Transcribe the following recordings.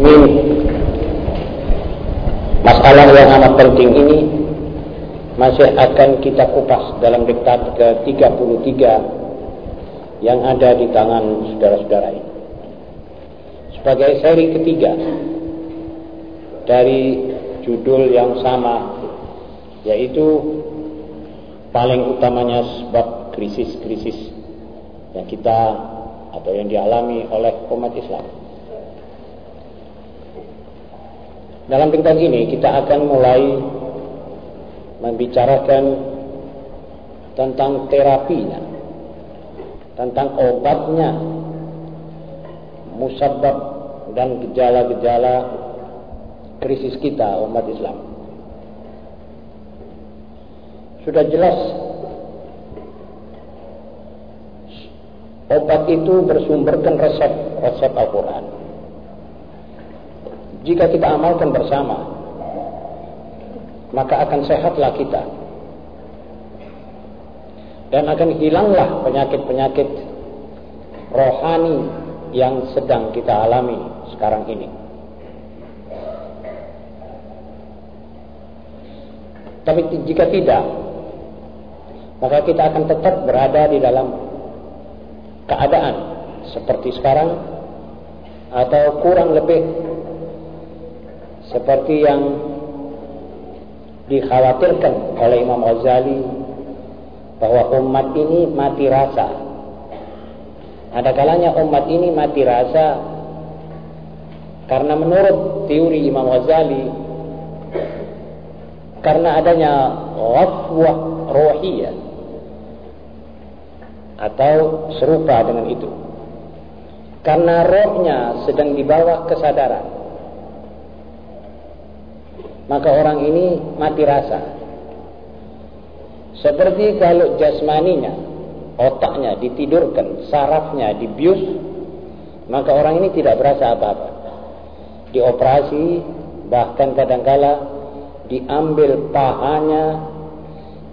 Ini masalah yang amat penting ini masih akan kita kupas dalam diktat ke-33 yang ada di tangan saudara-saudara ini. Sebagai seri ketiga dari judul yang sama yaitu paling utamanya sebab krisis-krisis yang kita atau yang dialami oleh umat Islam. Dalam tingkat ini kita akan mulai membicarakan tentang terapinya, tentang obatnya, musabab dan gejala-gejala krisis kita umat Islam. Sudah jelas obat itu bersumberkan resep resep Al-Quran. Jika kita amalkan bersama, maka akan sehatlah kita. Dan akan hilanglah penyakit-penyakit rohani yang sedang kita alami sekarang ini. Tapi jika tidak, maka kita akan tetap berada di dalam keadaan seperti sekarang atau kurang lebih seperti yang dikhawatirkan oleh Imam Ghazali bahwa umat ini mati rasa. Ada kalanya umat ini mati rasa karena menurut teori Imam Ghazali karena adanya ghafwah rohiyah atau serupa dengan itu. Karena rohnya sedang di bawah kesadaran. Maka orang ini mati rasa. Seperti kalau jasmaninya, otaknya ditidurkan, sarafnya dibius, maka orang ini tidak berasa apa-apa. Dioperasi, bahkan kadangkala diambil pahanya,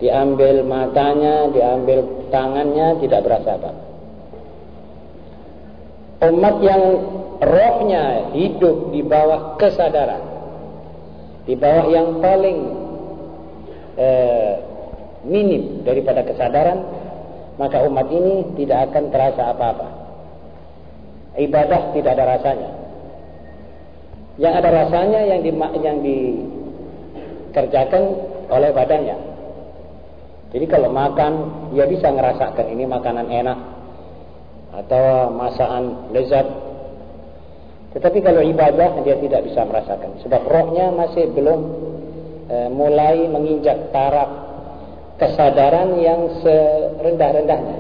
diambil matanya, diambil tangannya tidak berasa apa. Umat yang rohnya hidup di bawah kesadaran, di bawah yang paling eh, minim daripada kesadaran, maka umat ini tidak akan terasa apa-apa. Ibadah tidak ada rasanya. Yang ada rasanya yang di, yang dikerjakan oleh badannya. Jadi kalau makan, dia bisa ngerasakan ini makanan enak atau masakan lezat. Tetapi kalau ibadah dia tidak bisa merasakan, sebab rohnya masih belum e, mulai menginjak taraf kesadaran yang serendah-rendahnya.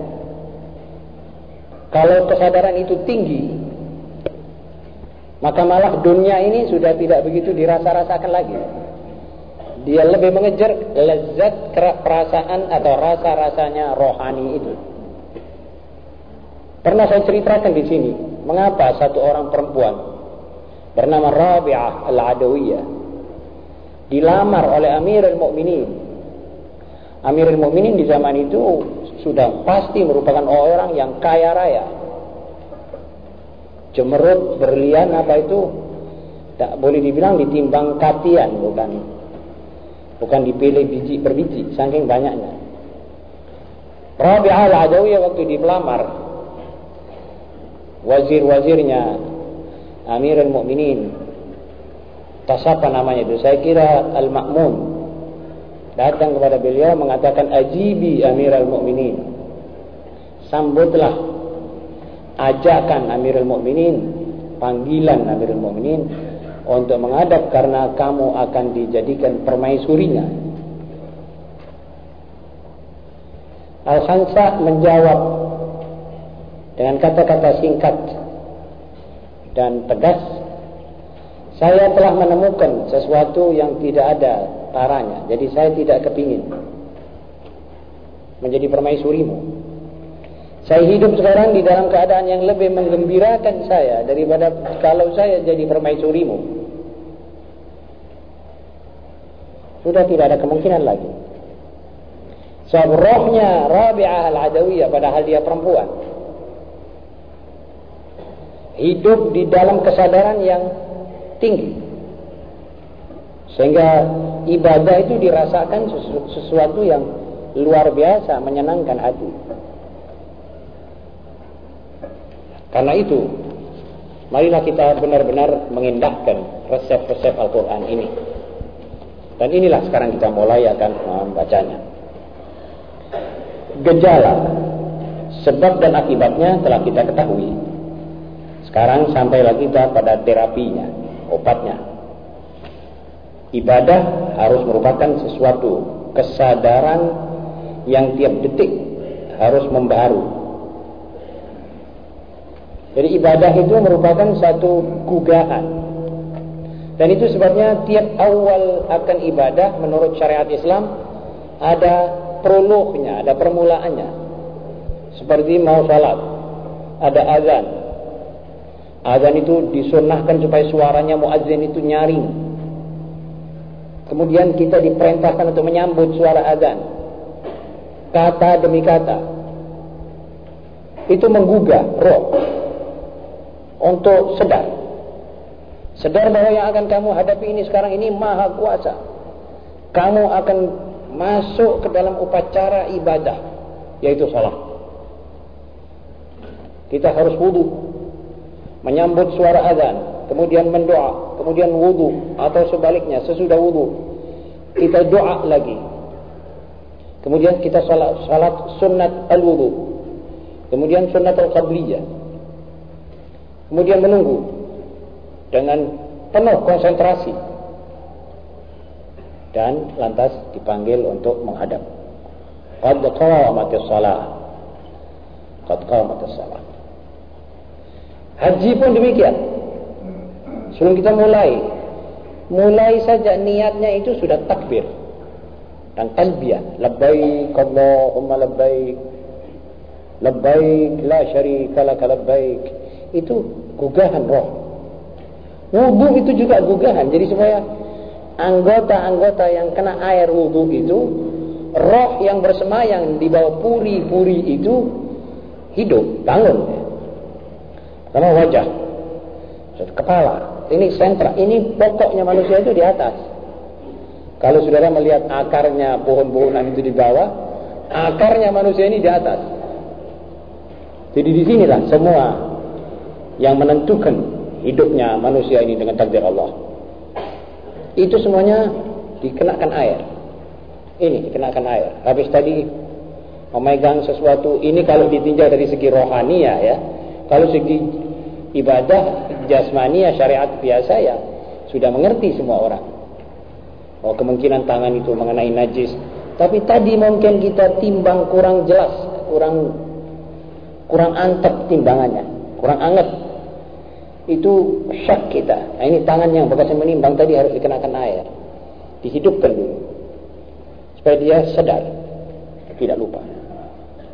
Kalau kesadaran itu tinggi, maka malah dunia ini sudah tidak begitu dirasa-rasakan lagi dia lebih mengejar lezat perasaan atau rasa-rasanya rohani itu. Pernah saya ceritakan di sini, mengapa satu orang perempuan bernama Rabi'ah Al-Adawiyah dilamar oleh Amirul Mukminin. Amirul Mukminin di zaman itu sudah pasti merupakan orang yang kaya raya. Cemerut, berlian apa itu tak boleh dibilang ditimbang katian bukan Bukan dipilih biji per biji, saking banyaknya. Rabi'ah al-Adawiyah waktu di pelamar, wazir-wazirnya Amirul Mukminin, tasapa namanya itu, saya kira Al-Ma'mun, datang kepada beliau mengatakan ajibi Amirul Mukminin. Sambutlah ajakan Amirul Mukminin, panggilan Amirul Mukminin untuk menghadap karena kamu akan dijadikan permaisurinya. Al-Khansa menjawab dengan kata-kata singkat dan tegas. Saya telah menemukan sesuatu yang tidak ada taranya. Jadi saya tidak kepingin menjadi permaisurimu. Saya hidup sekarang di dalam keadaan yang lebih menggembirakan saya daripada kalau saya jadi permaisurimu. Sudah tidak ada kemungkinan lagi. Sebab rohnya Rabi'ah al-Adawiyah padahal dia perempuan. Hidup di dalam kesadaran yang tinggi. Sehingga ibadah itu dirasakan sesuatu yang luar biasa, menyenangkan hati. Karena itu, marilah kita benar-benar mengindahkan resep-resep Al-Quran ini. Dan inilah sekarang kita mulai akan membacanya. Gejala, sebab dan akibatnya telah kita ketahui. Sekarang sampailah kita pada terapinya, obatnya. Ibadah harus merupakan sesuatu kesadaran yang tiap detik harus membaru. Jadi ibadah itu merupakan satu gugahan. Dan itu sebabnya tiap awal akan ibadah menurut syariat Islam ada prolognya, ada permulaannya. Seperti mau salat, ada azan. Azan itu disunahkan supaya suaranya muazzin itu nyaring. Kemudian kita diperintahkan untuk menyambut suara azan. Kata demi kata. Itu menggugah roh untuk sedar. Sedar bahwa yang akan kamu hadapi ini sekarang ini maha kuasa. Kamu akan masuk ke dalam upacara ibadah yaitu salat. Kita harus wudhu menyambut suara azan kemudian mendoa kemudian wudhu atau sebaliknya sesudah wudhu kita doa lagi Kemudian kita salat, salat sunat al-wudu. Kemudian sunat al-qabliyah. Kemudian menunggu dengan penuh konsentrasi. Dan lantas dipanggil untuk menghadap. Qad qamatis salat. Qad qamatis salat. Haji pun demikian. Sebelum kita mulai, mulai saja niatnya itu sudah takbir dan talbiyah. Labbaik Allahumma labbaik labbaik la syarika lak labbaik. Itu gugahan roh. Wudu itu juga gugahan. Jadi supaya anggota-anggota yang kena air wudu itu roh yang bersemayang di bawah puri-puri itu hidup bangun sama wajah kepala ini sentra ini pokoknya manusia itu di atas kalau saudara melihat akarnya pohon-pohonan itu di bawah, akarnya manusia ini di atas. Jadi di sinilah semua yang menentukan hidupnya manusia ini dengan takdir Allah. Itu semuanya dikenakan air. Ini dikenakan air. Habis tadi memegang sesuatu ini kalau ditinjau dari segi rohania ya. Kalau segi ibadah jasmania syariat biasa ya sudah mengerti semua orang. Oh kemungkinan tangan itu mengenai najis. Tapi tadi mungkin kita timbang kurang jelas, kurang kurang antep timbangannya, kurang anget. Itu syak kita. Nah, ini tangan yang bekas menimbang tadi harus dikenakan air. Dihidupkan dulu. Supaya dia sadar. Tidak lupa.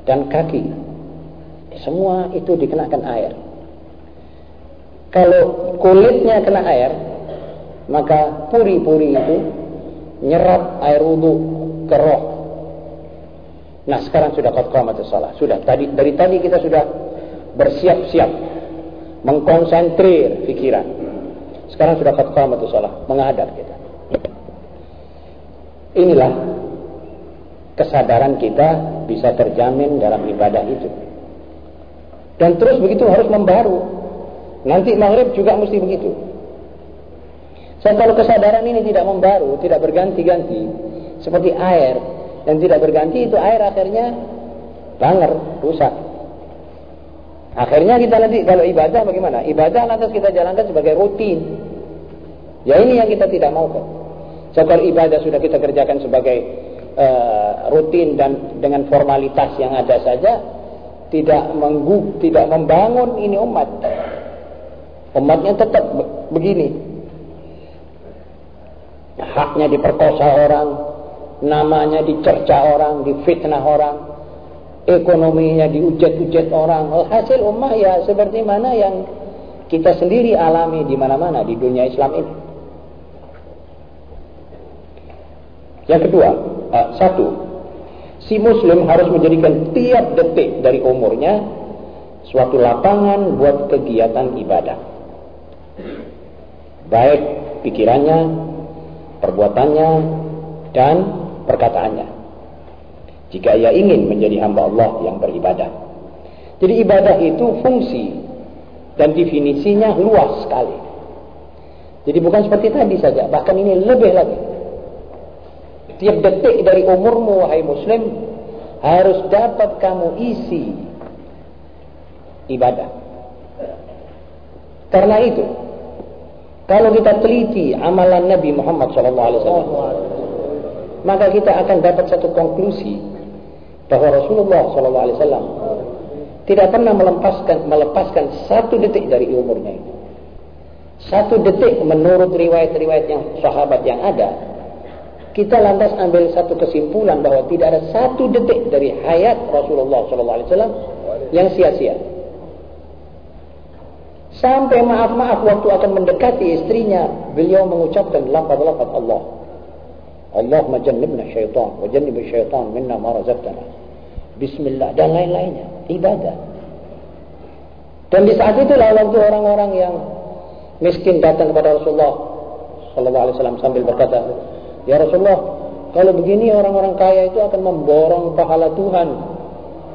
Dan kaki. Semua itu dikenakan air. Kalau kulitnya kena air, maka puri-puri itu nyerap air wudhu ke roh. Nah sekarang sudah qad qamatus salat. Sudah tadi dari tadi kita sudah bersiap-siap mengkonsentrir pikiran. Sekarang sudah qad qamatus salat, menghadap kita. Inilah kesadaran kita bisa terjamin dalam ibadah itu. Dan terus begitu harus membaru. Nanti maghrib juga mesti begitu. Dan kalau kesadaran ini tidak membaru, tidak berganti-ganti, seperti air yang tidak berganti itu air akhirnya banger, rusak. Akhirnya kita nanti kalau ibadah bagaimana? Ibadah lantas kita jalankan sebagai rutin. Ya ini yang kita tidak mau kan. So, kalau ibadah sudah kita kerjakan sebagai uh, rutin dan dengan formalitas yang ada saja, tidak menggu, tidak membangun ini umat. Umatnya tetap begini, haknya diperkosa orang, namanya dicerca orang, difitnah orang, ekonominya diujat-ujat orang. Hasil ummah ya seperti mana yang kita sendiri alami di mana-mana di dunia Islam ini. Yang kedua, uh, satu, si muslim harus menjadikan tiap detik dari umurnya suatu lapangan buat kegiatan ibadah. Baik pikirannya, perbuatannya, dan perkataannya. Jika ia ingin menjadi hamba Allah yang beribadah. Jadi ibadah itu fungsi dan definisinya luas sekali. Jadi bukan seperti tadi saja, bahkan ini lebih lagi. Tiap detik dari umurmu wahai muslim harus dapat kamu isi ibadah. Karena itu, kalau kita teliti amalan Nabi Muhammad SAW, maka kita akan dapat satu konklusi bahwa Rasulullah SAW tidak pernah melepaskan melepaskan satu detik dari umurnya itu. Satu detik menurut riwayat-riwayat yang sahabat yang ada, kita lantas ambil satu kesimpulan bahwa tidak ada satu detik dari hayat Rasulullah SAW yang sia-sia. Sampai maaf-maaf waktu akan mendekati istrinya, beliau mengucapkan lafaz-lafaz Allah. Allahumma jannibna syaitan wa jannib syaitan minna ma razaqtana. Bismillah dan lain-lainnya, ibadah. Dan di saat itulah waktu orang-orang yang miskin datang kepada Rasulullah sallallahu alaihi wasallam sambil berkata, "Ya Rasulullah, kalau begini orang-orang kaya itu akan memborong pahala Tuhan.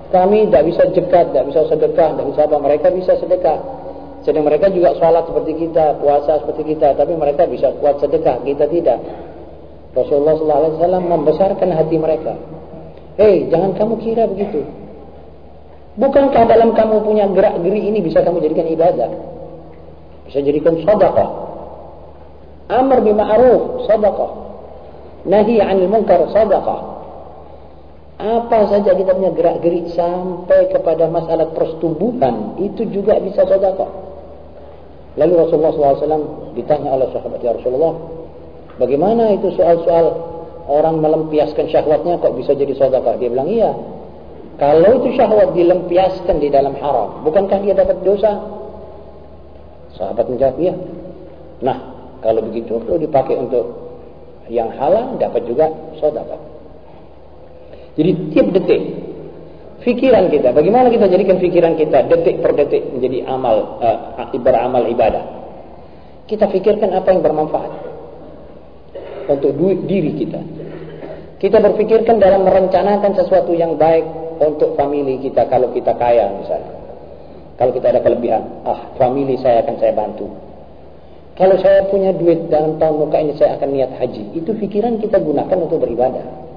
Kami tidak bisa jekat, tidak bisa sedekah, tidak bisa apa. Mereka bisa sedekah. Sedang mereka juga sholat seperti kita, puasa seperti kita, tapi mereka bisa kuat sedekah, kita tidak. Rasulullah SAW membesarkan hati mereka. Hei, jangan kamu kira begitu. Bukankah dalam kamu punya gerak geri ini bisa kamu jadikan ibadah? Bisa jadikan sadaqah. Amr bima'ruf, sadaqah. Nahi 'anil munkar, sadaqah. Apa saja kita punya gerak geri sampai kepada masalah persetubuhan, itu juga bisa sedekah. Lalu Rasulullah SAW ditanya oleh sahabat ya Rasulullah, Bagaimana itu soal-soal orang melempiaskan syahwatnya kok bisa jadi sedekah? Dia bilang, iya. Kalau itu syahwat dilempiaskan di dalam haram, bukankah dia dapat dosa? Sahabat menjawab, iya. Nah, kalau begitu perlu dipakai untuk yang halal dapat juga sedekah. Jadi tiap detik fikiran kita, bagaimana kita jadikan fikiran kita detik per detik menjadi amal uh, beramal ibadah. Kita fikirkan apa yang bermanfaat untuk diri kita. Kita berpikirkan dalam merencanakan sesuatu yang baik untuk family kita kalau kita kaya misalnya. Kalau kita ada kelebihan, ah family saya akan saya bantu. Kalau saya punya duit dalam tahun muka ini saya akan niat haji. Itu pikiran kita gunakan untuk beribadah.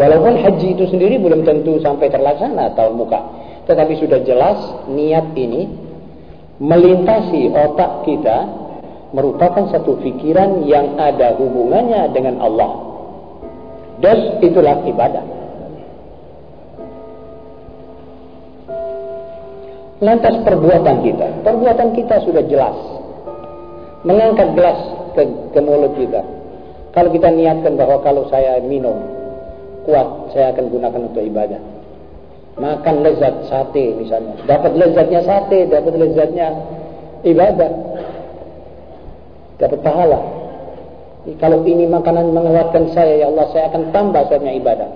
Walaupun haji itu sendiri belum tentu sampai terlaksana tahun muka. Tetapi sudah jelas niat ini melintasi otak kita merupakan satu fikiran yang ada hubungannya dengan Allah. Dan itulah ibadah. Lantas perbuatan kita, perbuatan kita sudah jelas. Mengangkat gelas ke, ke mulut kita. Kalau kita niatkan bahwa kalau saya minum kuat, saya akan gunakan untuk ibadah. Makan lezat sate misalnya, dapat lezatnya sate, dapat lezatnya ibadah dapat pahala. Kalau ini makanan menguatkan saya, ya Allah, saya akan tambah soalnya ibadah.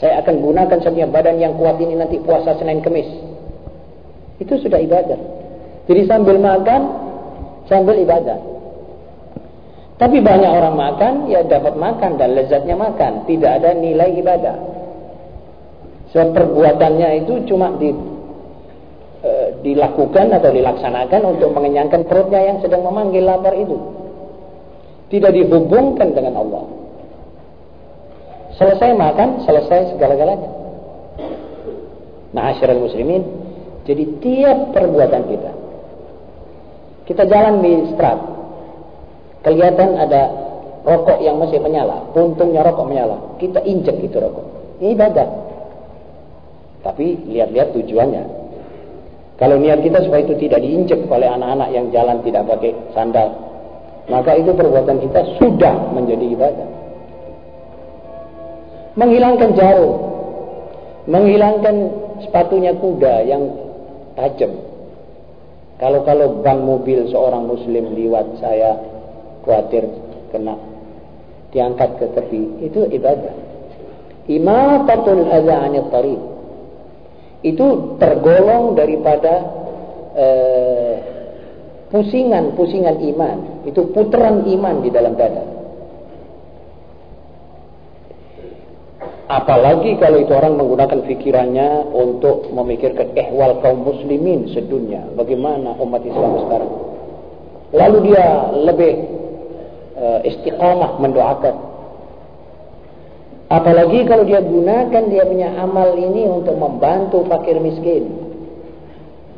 Saya akan gunakan setiap badan yang kuat ini nanti puasa Senin Kemis. Itu sudah ibadah. Jadi sambil makan, sambil ibadah. Tapi banyak orang makan, ya dapat makan dan lezatnya makan. Tidak ada nilai ibadah. Sebab perbuatannya itu cuma di e, dilakukan atau dilaksanakan untuk mengenyangkan perutnya yang sedang memanggil lapar itu. Tidak dihubungkan dengan Allah. Selesai makan, selesai segala-galanya. Nah, asyiral muslimin, jadi tiap perbuatan kita. Kita jalan di strat. Kelihatan ada rokok yang masih menyala, puntungnya rokok menyala. Kita injek itu rokok. Ini ibadah. Tapi lihat-lihat tujuannya. Kalau niat kita supaya itu tidak diinjek oleh anak-anak yang jalan tidak pakai sandal, maka itu perbuatan kita sudah menjadi ibadah. Menghilangkan jarum, menghilangkan sepatunya kuda yang tajam. Kalau-kalau ban mobil seorang muslim lewat saya khawatir kena diangkat ke tepi, itu ibadah. Imatatul adza 'anil tariq itu tergolong daripada eh, pusingan-pusingan iman, itu putaran iman di dalam dada. Apalagi kalau itu orang menggunakan pikirannya untuk memikirkan ehwal kaum muslimin sedunia. Bagaimana umat Islam sekarang. Lalu dia lebih uh, istiqamah mendoakan. Apalagi kalau dia gunakan dia punya amal ini untuk membantu fakir miskin.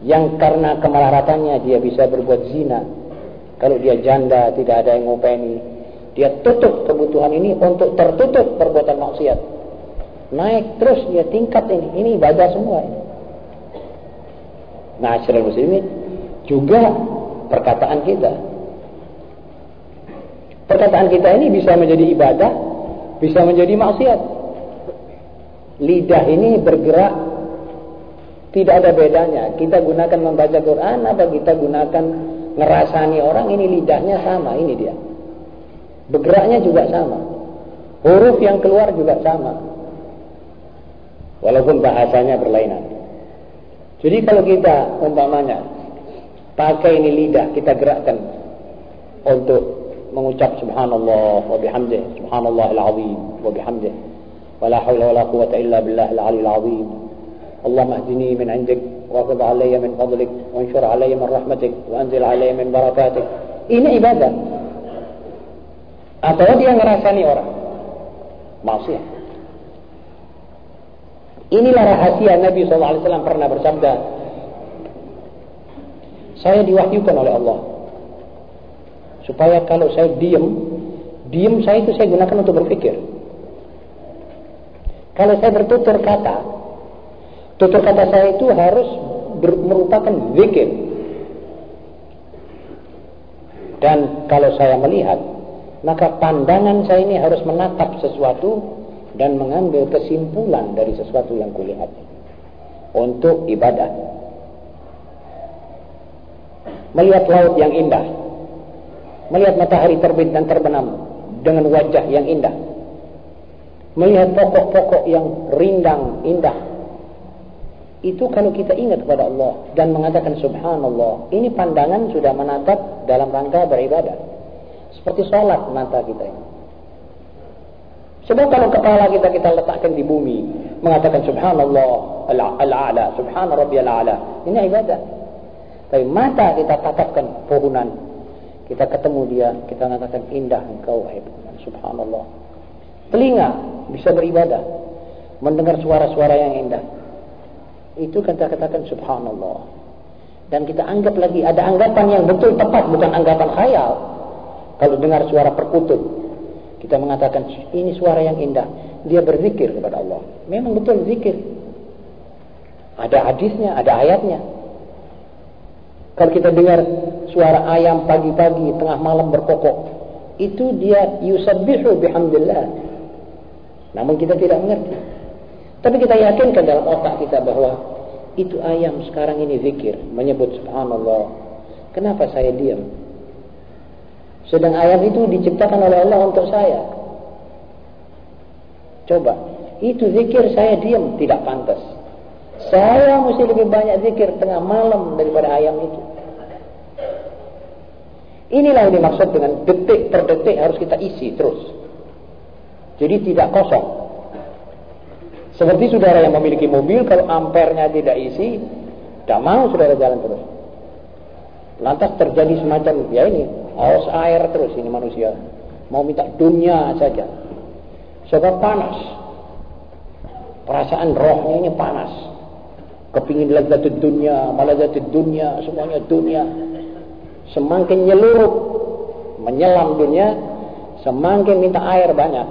Yang karena kemelaratannya dia bisa berbuat zina. Kalau dia janda tidak ada yang ngopeni. Dia tutup kebutuhan ini untuk tertutup perbuatan maksiat naik terus dia tingkat ini. Ini ibadah semua ini. Nah, muslimin juga perkataan kita. Perkataan kita ini bisa menjadi ibadah, bisa menjadi maksiat. Lidah ini bergerak tidak ada bedanya. Kita gunakan membaca Quran apa kita gunakan ngerasani orang ini lidahnya sama, ini dia. Bergeraknya juga sama. Huruf yang keluar juga sama. Walaupun bahasanya berlainan. Jadi kalau kita umpamanya pakai ini lidah kita gerakkan untuk mengucap subhanallah wa bihamdih subhanallahil azim wa bihamdih. Wala haula wala quwwata illa billahil aliyil azim. 'indik wa qad 'alayya min fadlik wa anshur 'alayya min rahmatik wa anzil 'alayya min barakatik. Ini ibadah. Atau dia ngerasani orang. Maksiat. Inilah rahasia Nabi SAW pernah bersabda. Saya diwahyukan oleh Allah. Supaya kalau saya diam, diam saya itu saya gunakan untuk berpikir. Kalau saya bertutur kata, tutur kata saya itu harus merupakan zikir. Dan kalau saya melihat, maka pandangan saya ini harus menatap sesuatu dan mengambil kesimpulan dari sesuatu yang kulihat untuk ibadah. Melihat laut yang indah, melihat matahari terbit dan terbenam dengan wajah yang indah, melihat pokok-pokok yang rindang indah. Itu kalau kita ingat kepada Allah dan mengatakan subhanallah, ini pandangan sudah menatap dalam rangka beribadah. Seperti sholat mata kita ini. Sebab kalau kepala kita kita letakkan di bumi, mengatakan subhanallah al-a'la, subhana rabbiyal a'la. Ini ibadah. Tapi mata kita tatapkan pohonan. Kita ketemu dia, kita mengatakan indah engkau wahai subhanallah. Telinga bisa beribadah, mendengar suara-suara yang indah. Itu kita katakan subhanallah. Dan kita anggap lagi ada anggapan yang betul tepat, bukan anggapan khayal. Kalau dengar suara perkutut, kita mengatakan ini suara yang indah. Dia berzikir kepada Allah. Memang betul zikir. Ada hadisnya, ada ayatnya. Kalau kita dengar suara ayam pagi-pagi tengah malam berkokok, itu dia yusabbihu bihamdillah. Namun kita tidak mengerti. Tapi kita yakinkan dalam otak kita bahwa itu ayam sekarang ini zikir, menyebut subhanallah. Kenapa saya diam? Sedang ayam itu diciptakan oleh Allah untuk saya. Coba, itu zikir saya diam tidak pantas. Saya mesti lebih banyak zikir tengah malam daripada ayam itu. Inilah yang dimaksud dengan detik per detik harus kita isi terus. Jadi tidak kosong. Seperti saudara yang memiliki mobil, kalau ampernya tidak isi, tidak mau saudara jalan terus. Lantas terjadi semacam, ya ini, haus air terus ini manusia. Mau minta dunia saja. Sebab panas. Perasaan rohnya ini panas. Kepingin lezat dunia, malazat dunia, semuanya dunia. Semakin nyeluruh, menyelam dunia, semakin minta air banyak.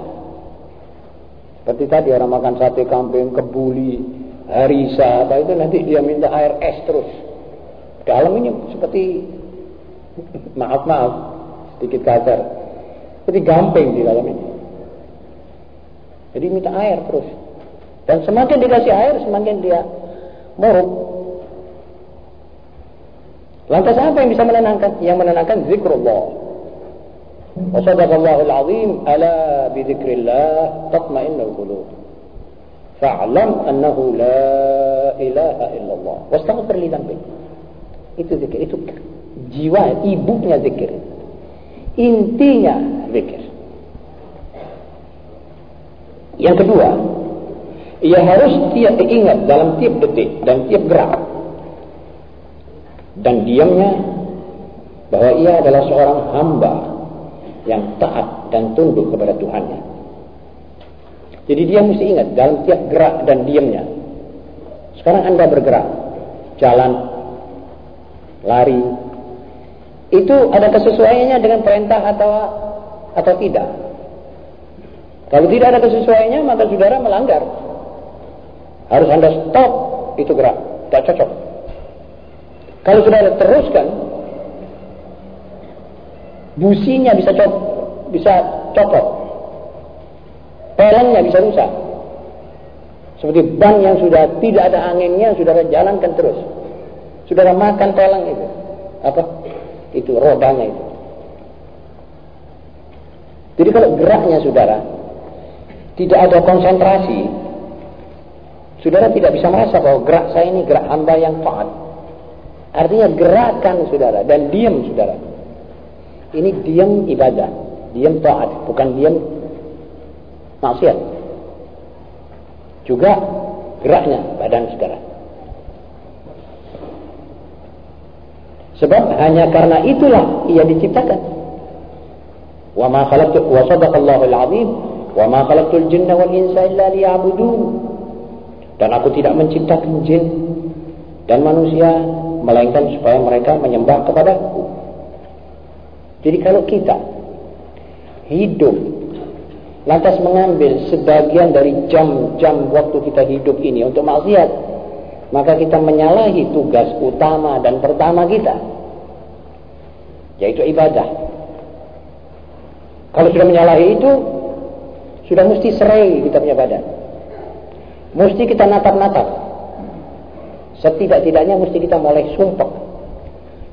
Seperti tadi orang makan sate kambing, kebuli, harisa, apa itu nanti dia minta air es terus. Dalam ini seperti maaf maaf sedikit kasar jadi gamping di dalam ini jadi minta air terus dan semakin dikasih air semakin dia muruk Lantas apa yang bisa menenangkan? Yang menenangkan zikrullah. Wa sadaqallahul azim ala bi dzikrillah tatma'innul qulub. Fa'lam annahu la ilaha illallah. Wastaghfir li dzambik. Itu zikir, itu jiwa ibunya zikir. Intinya zikir. Yang kedua, ia harus tiap ingat dalam tiap detik dan tiap gerak dan diamnya bahwa ia adalah seorang hamba yang taat dan tunduk kepada Tuhannya. Jadi dia mesti ingat dalam tiap gerak dan diamnya. Sekarang anda bergerak, jalan, lari, itu ada kesesuaiannya dengan perintah atau atau tidak. Kalau tidak ada kesesuaiannya maka saudara melanggar. Harus anda stop itu gerak, tidak cocok. Kalau saudara teruskan, businya bisa cop, bisa copot, pelengnya bisa rusak. Seperti ban yang sudah tidak ada anginnya, saudara jalankan terus. Saudara makan peleng itu. Apa? Itu rodanya itu. Jadi kalau geraknya saudara tidak ada konsentrasi, saudara tidak bisa merasa bahwa gerak saya ini gerak hamba yang taat. Artinya gerakan saudara dan diam saudara. Ini diam ibadah, diam taat, bukan diam maksiat. Juga geraknya badan saudara. Sebab hanya karena itulah ia diciptakan. Wa ma khalaqtu wa sadaqallahu al-azim wa ma khalaqtul jinna wal insa illa liya'budun. Dan aku tidak menciptakan jin dan manusia melainkan supaya mereka menyembah kepadaku. Jadi kalau kita hidup lantas mengambil sebagian dari jam-jam waktu kita hidup ini untuk maksiat, maka kita menyalahi tugas utama dan pertama kita yaitu ibadah. Kalau sudah menyalahi itu, sudah mesti serai kita punya badan. Mesti kita natap-natap. Setidak-tidaknya mesti kita mulai sumpah.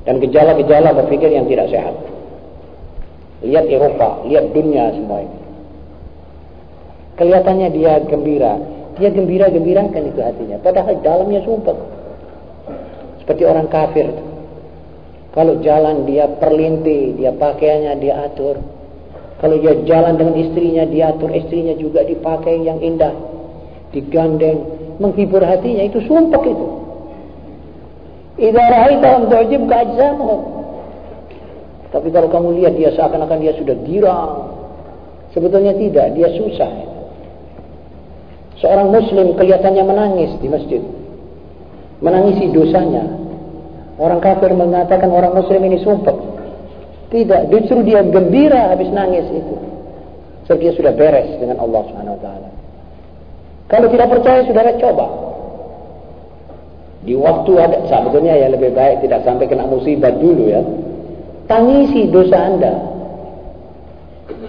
Dan gejala-gejala berpikir yang tidak sehat. Lihat Eropa, lihat dunia semua ini. Kelihatannya dia gembira. Dia gembira-gembirakan itu hatinya. Padahal dalamnya sumpah. Seperti orang kafir. Kalau jalan dia perlinti, dia pakaiannya dia atur. Kalau dia jalan dengan istrinya, dia atur istrinya juga dipakai yang indah. Digandeng, menghibur hatinya, itu sumpah itu. Idza ra'aitahum tu'jibka ajsamuhum. Tapi kalau kamu lihat dia seakan-akan dia sudah girang. Sebetulnya tidak, dia susah. Seorang muslim kelihatannya menangis di masjid. Menangisi dosanya, Orang kafir mengatakan orang muslim ini sumpah. Tidak, justru dia gembira habis nangis itu. Sebab dia sudah beres dengan Allah Subhanahu wa taala. Kalau tidak percaya saudara coba. Di waktu ada sebetulnya ya lebih baik tidak sampai kena musibah dulu ya. Tangisi dosa Anda.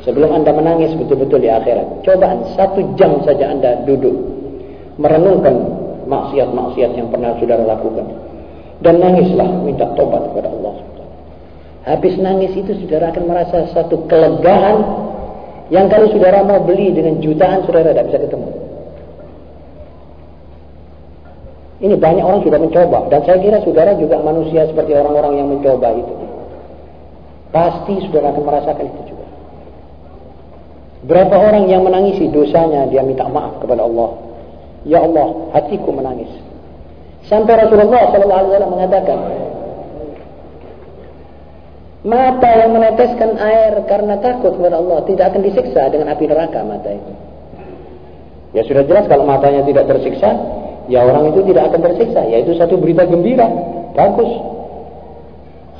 Sebelum Anda menangis betul-betul di akhirat. Cobaan satu jam saja Anda duduk merenungkan maksiat-maksiat yang pernah saudara lakukan dan nangislah minta tobat kepada Allah Habis nangis itu saudara akan merasa satu kelegaan yang kalau saudara mau beli dengan jutaan saudara tidak bisa ketemu. Ini banyak orang sudah mencoba dan saya kira saudara juga manusia seperti orang-orang yang mencoba itu. Pasti saudara akan merasakan itu juga. Berapa orang yang menangisi dosanya dia minta maaf kepada Allah. Ya Allah, hatiku menangis. Sampai Rasulullah SAW mengatakan, mata yang meneteskan air karena takut kepada Allah tidak akan disiksa dengan api neraka mata itu. Ya sudah jelas kalau matanya tidak tersiksa, ya orang itu tidak akan tersiksa. Yaitu satu berita gembira, bagus.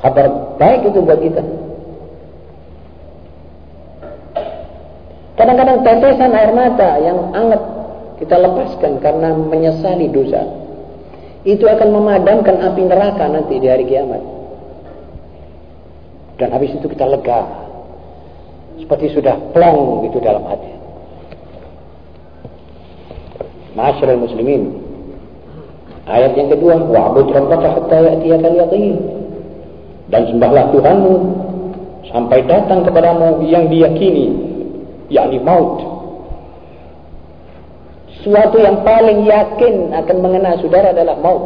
Kabar baik itu buat kita. Kadang-kadang tetesan air mata yang anget kita lepaskan karena menyesali dosa itu akan memadamkan api neraka nanti di hari kiamat. Dan habis itu kita lega. Seperti sudah plong gitu dalam hati. Masyarakat muslimin. Ayat yang kedua, wa'bud rabbaka hatta ya'tiyakal yaqin. Dan sembahlah Tuhanmu sampai datang kepadamu yang diyakini, yakni maut. Suatu yang paling yakin akan mengenai saudara adalah maut.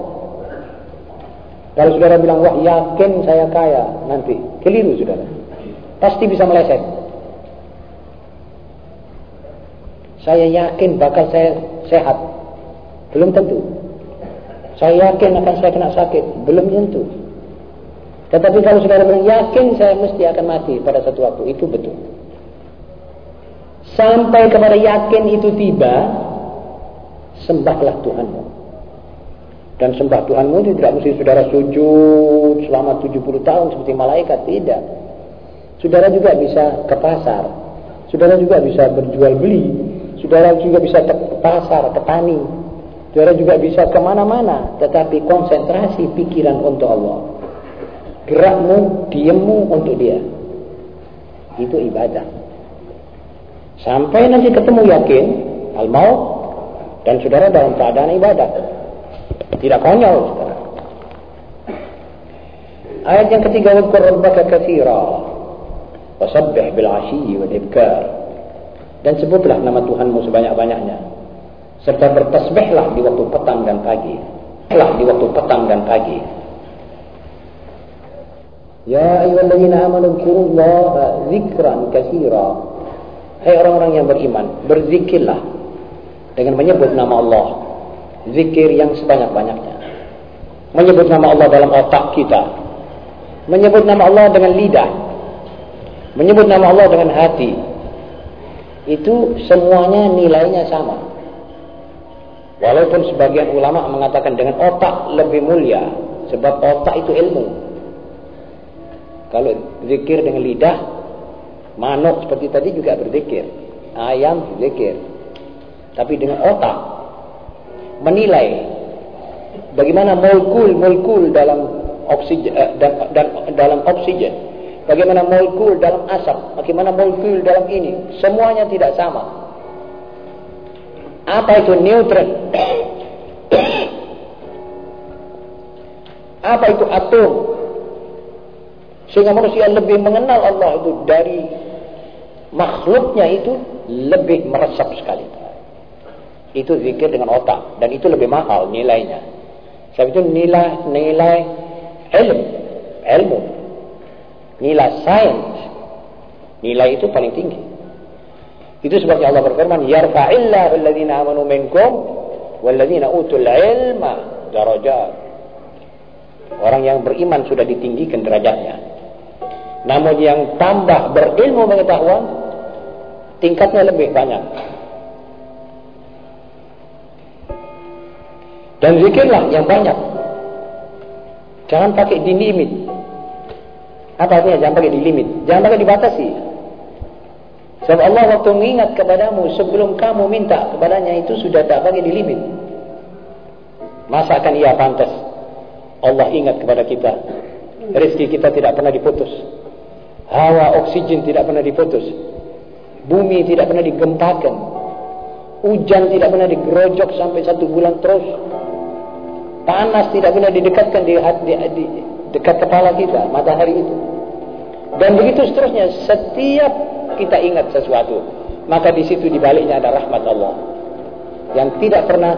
Kalau saudara bilang, wah yakin saya kaya nanti. Keliru saudara. Pasti bisa meleset. Saya yakin bakal saya sehat. Belum tentu. Saya yakin akan saya kena sakit. Belum tentu. Tetapi kalau saudara bilang yakin saya mesti akan mati pada satu waktu. Itu betul. Sampai kepada yakin itu tiba, sembahlah Tuhanmu. Dan sembah Tuhanmu itu tidak mesti saudara sujud selama 70 tahun seperti malaikat. Tidak. Saudara juga bisa ke pasar. Saudara juga bisa berjual beli. Saudara juga bisa ke pasar, ke tani. Saudara juga bisa ke mana-mana. Tetapi konsentrasi pikiran untuk Allah. Gerakmu, diemmu untuk dia. Itu ibadah. Sampai nanti ketemu yakin, al-maut, dan saudara dalam keadaan ibadah. Tidak konyol sekarang. Ayat yang ketiga wadkur rabbaka katsira wasabbih bil asyi ibkar. Dan sebutlah nama Tuhanmu sebanyak-banyaknya serta bertasbihlah di waktu petang dan pagi. Lah di waktu petang dan pagi. Ya ayyuhalladzina amanu dzkurullaha dzikran katsira. Hai orang-orang yang beriman, berzikirlah dengan menyebut nama Allah zikir yang sebanyak-banyaknya. Menyebut nama Allah dalam otak kita. Menyebut nama Allah dengan lidah. Menyebut nama Allah dengan hati. Itu semuanya nilainya sama. Walaupun sebagian ulama mengatakan dengan otak lebih mulia. Sebab otak itu ilmu. Kalau zikir dengan lidah, manuk seperti tadi juga berzikir. Ayam berzikir. Tapi dengan otak, menilai bagaimana molekul-molekul dalam oksigen eh, dan dalam oksigen, bagaimana molekul dalam asap, bagaimana molekul dalam ini, semuanya tidak sama. Apa itu neutron? Apa itu atom? Sehingga manusia lebih mengenal Allah itu dari makhluknya itu lebih meresap sekali itu zikir dengan otak dan itu lebih mahal nilainya. Sebab itu nilai nilai ilmu, ilmu, nilai sains, nilai itu paling tinggi. Itu sebabnya Allah berfirman, "Yarfa'illahu alladhina amanu minkum walladhina utul ilma darajat." Orang yang beriman sudah ditinggikan derajatnya. Namun yang tambah berilmu pengetahuan tingkatnya lebih banyak. Dan zikirlah yang banyak. Jangan pakai di limit. Apa artinya jangan pakai di limit? Jangan pakai dibatasi. Sebab Allah waktu mengingat kepadamu sebelum kamu minta kepadanya itu sudah tak pakai di limit. Masa akan ia pantas? Allah ingat kepada kita. Rezeki kita tidak pernah diputus. Hawa oksigen tidak pernah diputus. Bumi tidak pernah digempakan. Hujan tidak pernah digerojok sampai satu bulan terus. Panas tidak boleh didekatkan di, di, di dekat kepala kita, matahari itu. Dan begitu seterusnya, setiap kita ingat sesuatu, maka di situ di baliknya ada rahmat Allah yang tidak pernah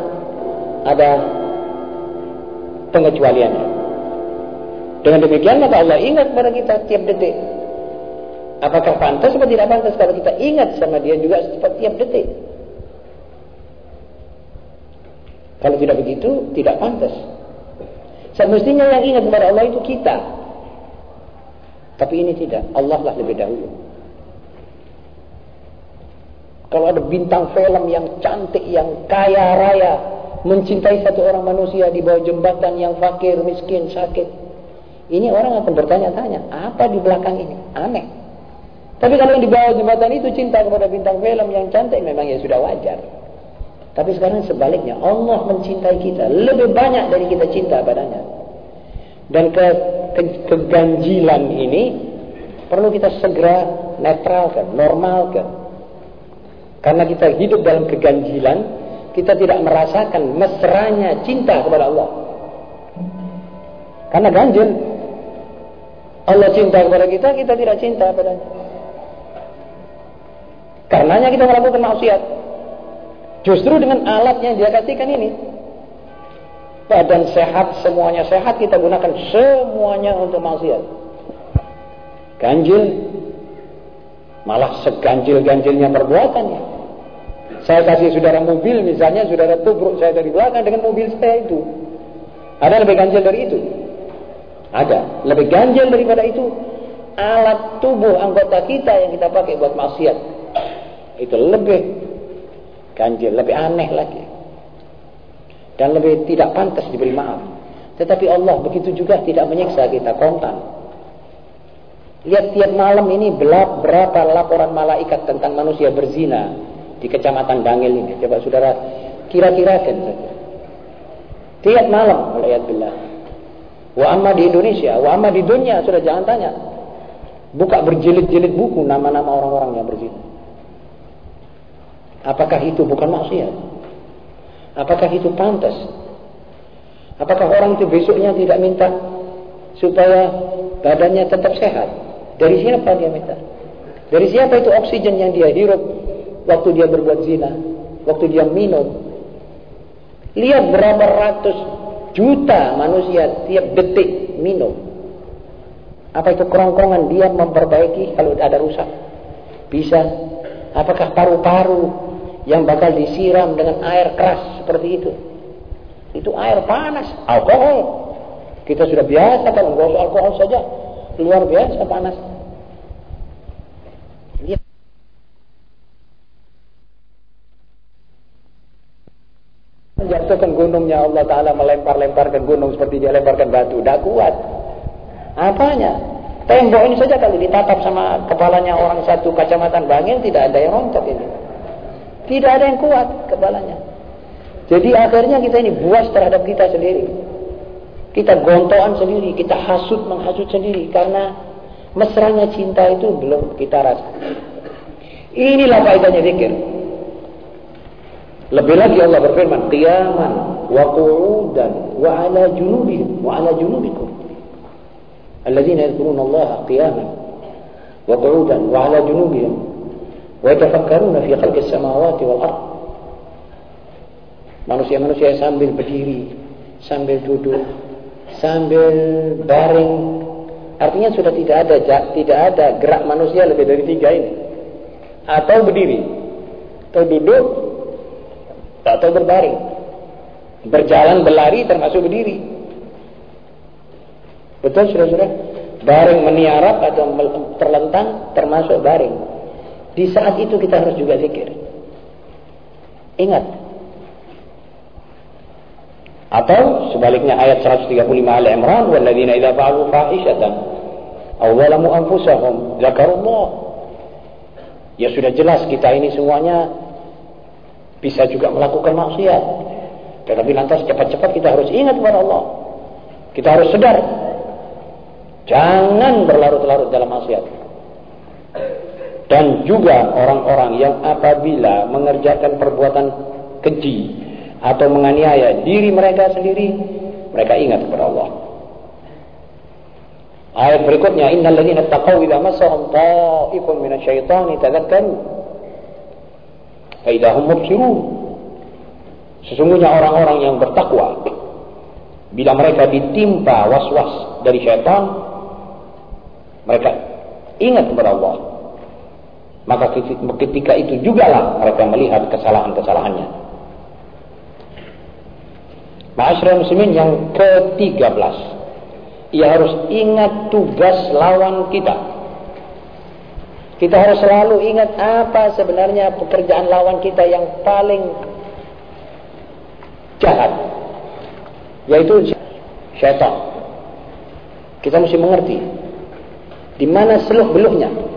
ada pengecualiannya. Dengan demikian maka Allah ingat kepada kita tiap detik. Apakah pantas atau tidak pantas kalau kita ingat sama dia juga setiap tiap detik? Kalau tidak begitu, tidak pantas. Semestinya yang ingat kepada Allah itu kita. Tapi ini tidak. Allah lah lebih dahulu. Kalau ada bintang film yang cantik, yang kaya raya, mencintai satu orang manusia di bawah jembatan yang fakir, miskin, sakit. Ini orang akan bertanya-tanya, apa di belakang ini? Aneh. Tapi kalau yang di bawah jembatan itu cinta kepada bintang film yang cantik, memang ya sudah wajar. Tapi sekarang sebaliknya, Allah mencintai kita lebih banyak dari kita cinta padanya. Dan ke, ke, keganjilan ini perlu kita segera netralkan, normalkan. Karena kita hidup dalam keganjilan, kita tidak merasakan mesranya cinta kepada Allah. Karena ganjil. Allah cinta kepada kita, kita tidak cinta padanya. Karenanya kita melakukan maksiat. Justru dengan alat yang dia kasihkan ini. badan sehat, semuanya sehat, kita gunakan semuanya untuk maksiat. Ganjil, malah seganjil-ganjilnya perbuatannya. Saya kasih saudara mobil, misalnya saudara tubruk saya dari belakang dengan mobil saya itu. Ada lebih ganjil dari itu? Ada. Lebih ganjil daripada itu, alat tubuh anggota kita yang kita pakai buat maksiat. Itu lebih ganjil, lebih aneh lagi dan lebih tidak pantas diberi maaf. Tetapi Allah begitu juga tidak menyiksa kita kontan. Lihat tiap malam ini berapa laporan malaikat tentang manusia berzina di kecamatan Dangil ini. Coba saudara kira-kirakan saja. Tiap malam, billah. Wa amma di Indonesia, wa amma di dunia, sudah jangan tanya. Buka berjilid-jilid buku nama-nama orang-orang yang berzina. Apakah itu bukan maksiat? Apakah itu pantas? Apakah orang itu besoknya tidak minta supaya badannya tetap sehat? Dari siapa dia minta? Dari siapa itu oksigen yang dia hirup waktu dia berbuat zina, waktu dia minum? Lihat berapa ratus juta manusia tiap detik minum. Apa itu kerongkongan dia memperbaiki kalau ada rusak? Bisa. Apakah paru-paru yang bakal disiram dengan air keras seperti itu. Itu air panas, alkohol. Kita sudah biasa kalau gosok alkohol saja, luar biasa panas. Lihat. Menjatuhkan gunungnya Allah Ta'ala melempar-lemparkan gunung seperti dia lemparkan batu. Tidak kuat. Apanya? Tembok ini saja kalau ditatap sama kepalanya orang satu kacamata bangin tidak ada yang rontok ini. Tidak ada yang kuat kepalanya. Jadi akhirnya kita ini buas terhadap kita sendiri. Kita gontoan sendiri, kita hasut menghasut sendiri karena mesranya cinta itu belum kita rasa. Inilah faedahnya zikir. Lebih lagi Allah berfirman, qiyaman wa qu'udan wa 'ala junubihim wa 'ala junubikum. Alladzina yadhkuruna Allah qiyaman wa qu'udan wa 'ala junubihim wa yatafakkaruna fi khalqis samawati wal ardh. Manusia-manusia sambil berdiri, sambil duduk, sambil baring. Artinya sudah tidak ada tidak ada gerak manusia lebih dari tiga ini. Atau berdiri, atau duduk, atau berbaring berjalan berlari termasuk berdiri betul sudah-sudah baring meniarap atau terlentang termasuk baring di saat itu kita harus juga zikir. Ingat. Atau sebaliknya ayat 135 Ali Imran, "Walladzina idza fa'alu fahishatan aw zalamu anfusahum dzakarullah." Ya sudah jelas kita ini semuanya bisa juga melakukan maksiat. Tetapi lantas cepat-cepat kita harus ingat kepada Allah. Kita harus sedar. Jangan berlarut-larut dalam maksiat dan juga orang-orang yang apabila mengerjakan perbuatan keji atau menganiaya diri mereka sendiri mereka ingat kepada Allah ayat berikutnya innal ladzina taqaw idza massahum ta'ifun minasyaitani tadzakkaru fa idahum mubsirun sesungguhnya orang-orang yang bertakwa bila mereka ditimpa was-was dari syaitan mereka ingat kepada Allah maka ketika itu jugalah mereka melihat kesalahan-kesalahannya. Ma'asyiral muslimin yang ke-13. Ia harus ingat tugas lawan kita. Kita harus selalu ingat apa sebenarnya pekerjaan lawan kita yang paling jahat. Yaitu syaitan. Kita mesti mengerti di mana seluk-beluknya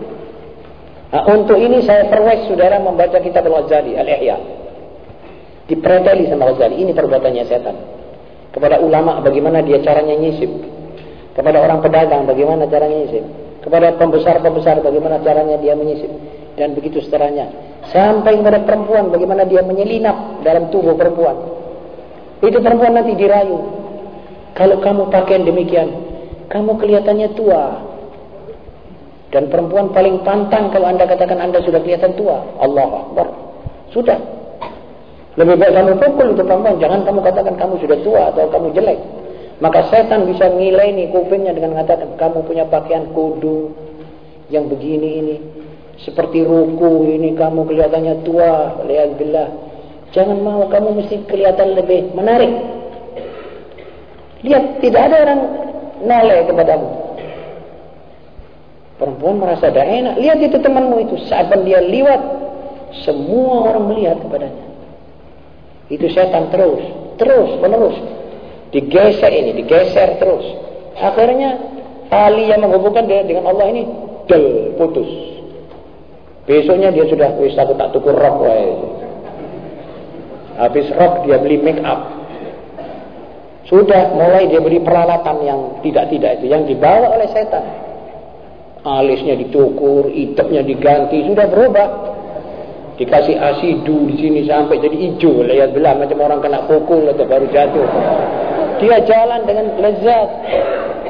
Nah, untuk ini saya perwes saudara membaca kitab Al-Ghazali, Al-Ihya. Dipreteli sama Ghazali, ini perbuatannya setan. Kepada ulama bagaimana dia caranya nyisip. Kepada orang pedagang bagaimana caranya nyisip. Kepada pembesar-pembesar bagaimana caranya dia menyisip. Dan begitu seterusnya. Sampai kepada perempuan bagaimana dia menyelinap dalam tubuh perempuan. Itu perempuan nanti dirayu. Kalau kamu pakaian demikian, kamu kelihatannya tua, dan perempuan paling pantang kalau anda katakan anda sudah kelihatan tua. Allah Akbar. Sudah. Lebih baik kamu pukul itu perempuan. Jangan kamu katakan kamu sudah tua atau kamu jelek. Maka setan bisa nih kupingnya dengan mengatakan kamu punya pakaian kudu yang begini ini. Seperti ruku ini kamu kelihatannya tua. Lihat billah. Jangan mau kamu mesti kelihatan lebih menarik. Lihat tidak ada orang noleh kepadamu. Perempuan merasa dah enak. Lihat itu temanmu itu. Saat dia liwat. Semua orang melihat kepadanya. Itu setan terus. Terus menerus. Digeser ini. Digeser terus. Akhirnya tali yang menghubungkan dia dengan Allah ini. Del. Putus. Besoknya dia sudah. Wis aku tak tukur rok. Habis rok dia beli make up. Sudah mulai dia beri peralatan yang tidak-tidak itu. Yang dibawa oleh setan. Alisnya ditukur, itepnya diganti. Sudah berubah. Dikasih asidu di sini sampai jadi hijau. Lihat belah macam orang kena pukul atau baru jatuh. Dia jalan dengan lezat.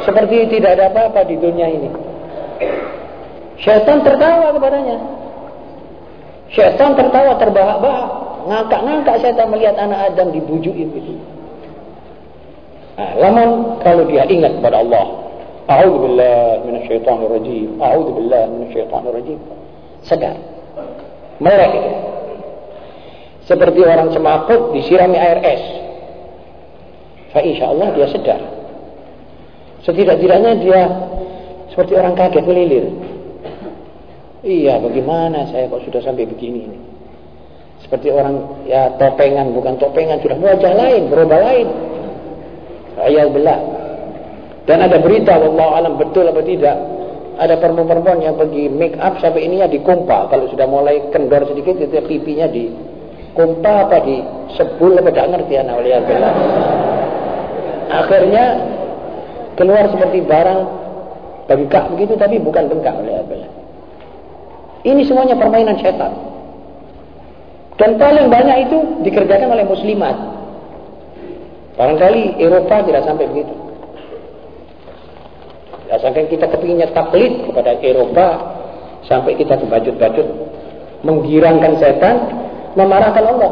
Seperti tidak ada apa-apa di dunia ini. Syaitan tertawa kepadanya. Syaitan tertawa terbahak-bahak. Ngakak-ngakak syaitan melihat anak Adam dibujuk itu. Nah, kalau dia ingat kepada Allah, A'udzubillah minasyaitonirrajim. A'udzubillah minasyaitonirrajim. Sedar. Melek. Seperti orang cemakut disirami air es. Fa Allah dia sedar. Setidak-tidaknya dia seperti orang kaget melilir. Iya, bagaimana saya kok sudah sampai begini ini? Seperti orang ya topengan bukan topengan sudah wajah lain, berubah lain. Ayat belah. Dan ada berita Allah alam betul apa tidak. Ada perempuan-perempuan yang pergi make up sampai ininya dikumpa. Kalau sudah mulai kendor sedikit itu pipinya di kumpa apa di sebul apa tidak ngerti anak lihat belah. Akhirnya keluar seperti barang bengkak begitu tapi bukan bengkak lihat belah. Ini semuanya permainan setan. Dan paling banyak itu dikerjakan oleh muslimat. Barangkali Eropa tidak sampai begitu. Asalkan kita kepinginnya taklid kepada Eropa sampai kita kebajut-bajut menggirangkan setan, memarahkan Allah.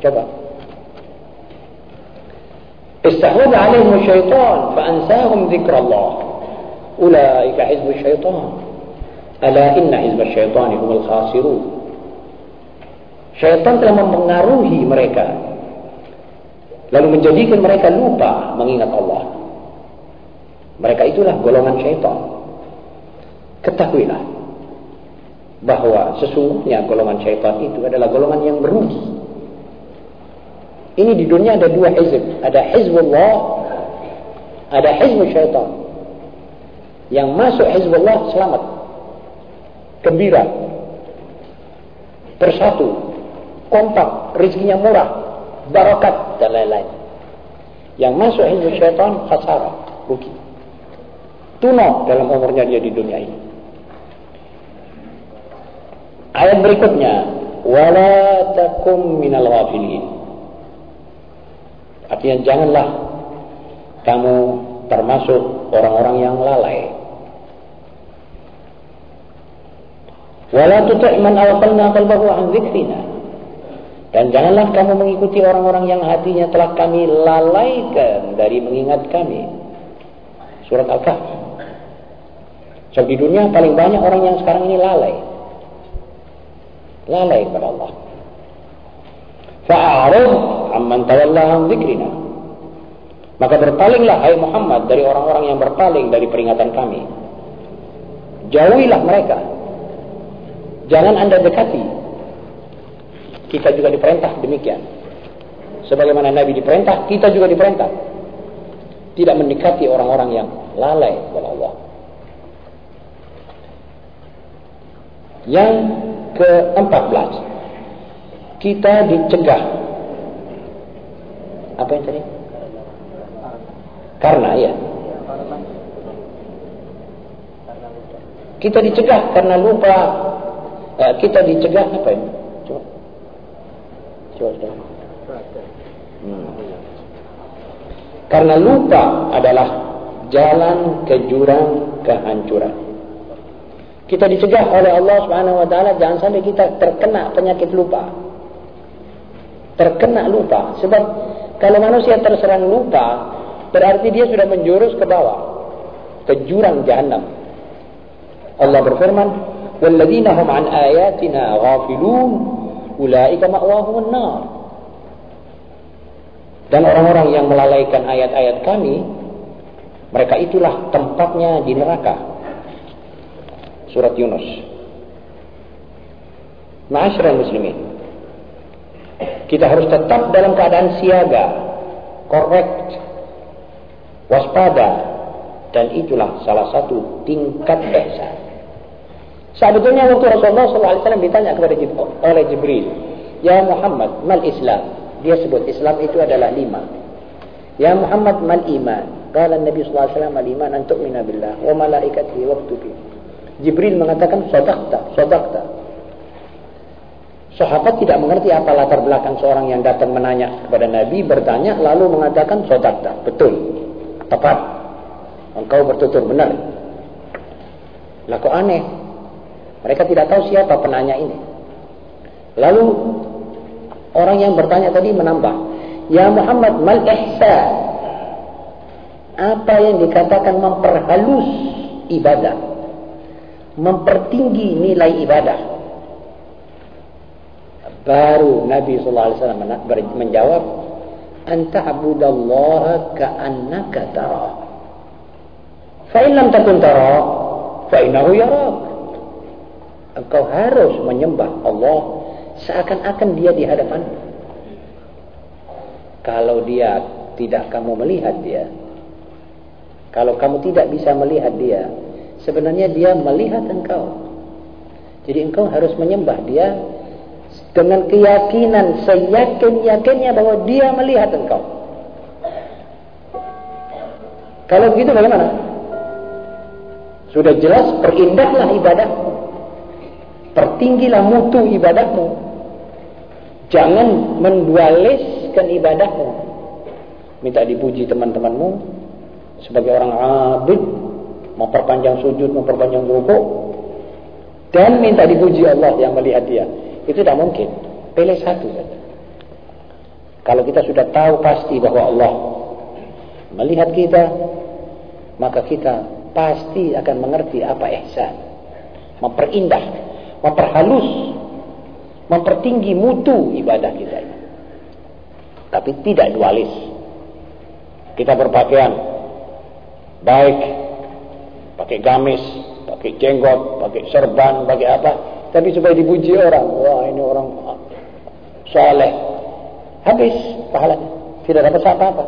Coba. Istahwad alaihim syaitan fa'ansahum dzikrallah. Ulaika hizbus syaitan. Ala inna hizbus syaitan humul khasirun. Syaitan telah mempengaruhi mereka lalu menjadikan mereka lupa mengingat Allah. Mereka itulah golongan syaitan. Ketahuilah bahwa sesungguhnya golongan syaitan itu adalah golongan yang merugi. Ini di dunia ada dua hizb, ada hizbullah, ada hizb syaitan. Yang masuk hizbullah selamat. Gembira. Bersatu. Kompak, rezekinya murah, barakat dan lain-lain. Yang masuk ilmu syaitan khasara, rugi. Tuno dalam umurnya dia di dunia ini. Ayat berikutnya, wala takum minal ghafilin. Artinya janganlah kamu termasuk orang-orang yang lalai. Wala man qalbahu an dzikrina. Dan janganlah kamu mengikuti orang-orang yang hatinya telah kami lalaikan dari mengingat kami. Surat Al-Kahf. Sebab di dunia paling banyak orang yang sekarang ini lalai. Lalai kepada Allah. Fa'arud amman dzikrina. Maka berpalinglah hai Muhammad dari orang-orang yang berpaling dari peringatan kami. Jauhilah mereka. Jangan anda dekati kita juga diperintah demikian. Sebagaimana Nabi diperintah, kita juga diperintah. Tidak mendekati orang-orang yang lalai kepada Allah. Yang ke-14. Kita dicegah. Apa yang tadi? Karena ya. Kita dicegah karena lupa. Eh, kita dicegah apa ini? Hmm. Karena lupa adalah jalan ke jurang kehancuran. Kita dicegah oleh Allah Subhanahu wa taala jangan sampai kita terkena penyakit lupa terkena lupa. Sebab kalau manusia terserang lupa, berarti dia sudah menjurus ke bawah, ke jurang jahanam. Allah berfirman, "Walladzina hum an ayatina ghafilun, ulaika ma'wahum an-nar." Dan orang-orang yang melalaikan ayat-ayat kami, mereka itulah tempatnya di neraka. Surat Yunus. Ma'asyiral muslimin, kita harus tetap dalam keadaan siaga, correct, waspada, dan itulah salah satu tingkat ihsan. Sebetulnya waktu Rasulullah SAW ditanya kepada Jibril, oleh Jibril, Ya Muhammad, mal Islam? Dia sebut Islam itu adalah lima. Ya Muhammad, mal iman? Kala Nabi SAW al iman antuk minabillah wa malaikatihi wa. Jibril mengatakan sodakta, sodakta. Sahabat tidak mengerti apa latar belakang seorang yang datang menanya kepada Nabi, bertanya lalu mengatakan sodakta. Betul, tepat. Engkau bertutur benar. Lah aneh? Mereka tidak tahu siapa penanya ini. Lalu orang yang bertanya tadi menambah, "Ya Muhammad, mal ihsan?" Apa yang dikatakan memperhalus ibadah? Mempertinggi nilai ibadah. Baru Nabi sallallahu alaihi wasallam menjawab, "Anta abudallaha ka'annaka tara." Fa in lam takun tara, fa innahu yarak. Engkau harus menyembah Allah seakan-akan dia di hadapan. Kalau dia tidak kamu melihat dia, kalau kamu tidak bisa melihat dia, sebenarnya dia melihat engkau. Jadi engkau harus menyembah dia dengan keyakinan seyakin-yakinnya bahwa dia melihat engkau. Kalau begitu bagaimana? Sudah jelas perindahlah ibadahmu. Pertinggilah mutu ibadahmu. Jangan mendualiskan ibadahmu. Minta dipuji teman-temanmu sebagai orang abid, memperpanjang sujud, memperpanjang rukuk dan minta dipuji Allah yang melihat dia. Itu tidak mungkin. Pilih satu saja. Kalau kita sudah tahu pasti bahwa Allah melihat kita, maka kita pasti akan mengerti apa ihsan. Memperindah memperhalus, mempertinggi mutu ibadah kita. Tapi tidak dualis. Kita berpakaian baik, pakai gamis, pakai jenggot, pakai serban, pakai apa, tapi supaya dipuji orang. Wah, ini orang soleh. Habis pahalanya. Tidak dapat apa-apa.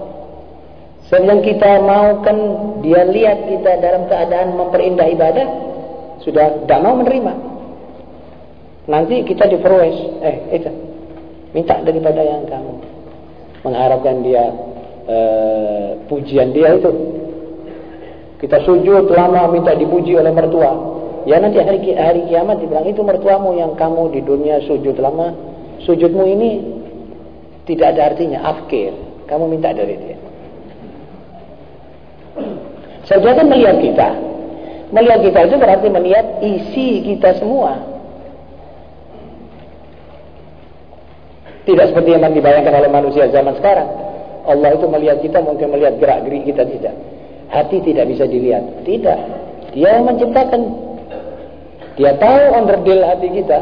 Yang kita maukan dia lihat kita dalam keadaan memperindah ibadah, sudah tidak mau menerima. Nanti kita di eh itu minta daripada yang kamu mengharapkan dia eh, pujian dia itu. Kita sujud lama minta dipuji oleh mertua. Ya nanti hari hari kiamat dibilang itu mertuamu yang kamu di dunia sujud lama, sujudmu ini tidak ada artinya, afkir. Kamu minta dari dia. Saja kan melihat kita. Melihat kita itu berarti melihat isi kita semua. Tidak seperti yang dibayangkan oleh manusia zaman sekarang. Allah itu melihat kita mungkin melihat gerak-gerik kita tidak. Hati tidak bisa dilihat. Tidak. Dia menciptakan. Dia tahu onderdil hati kita.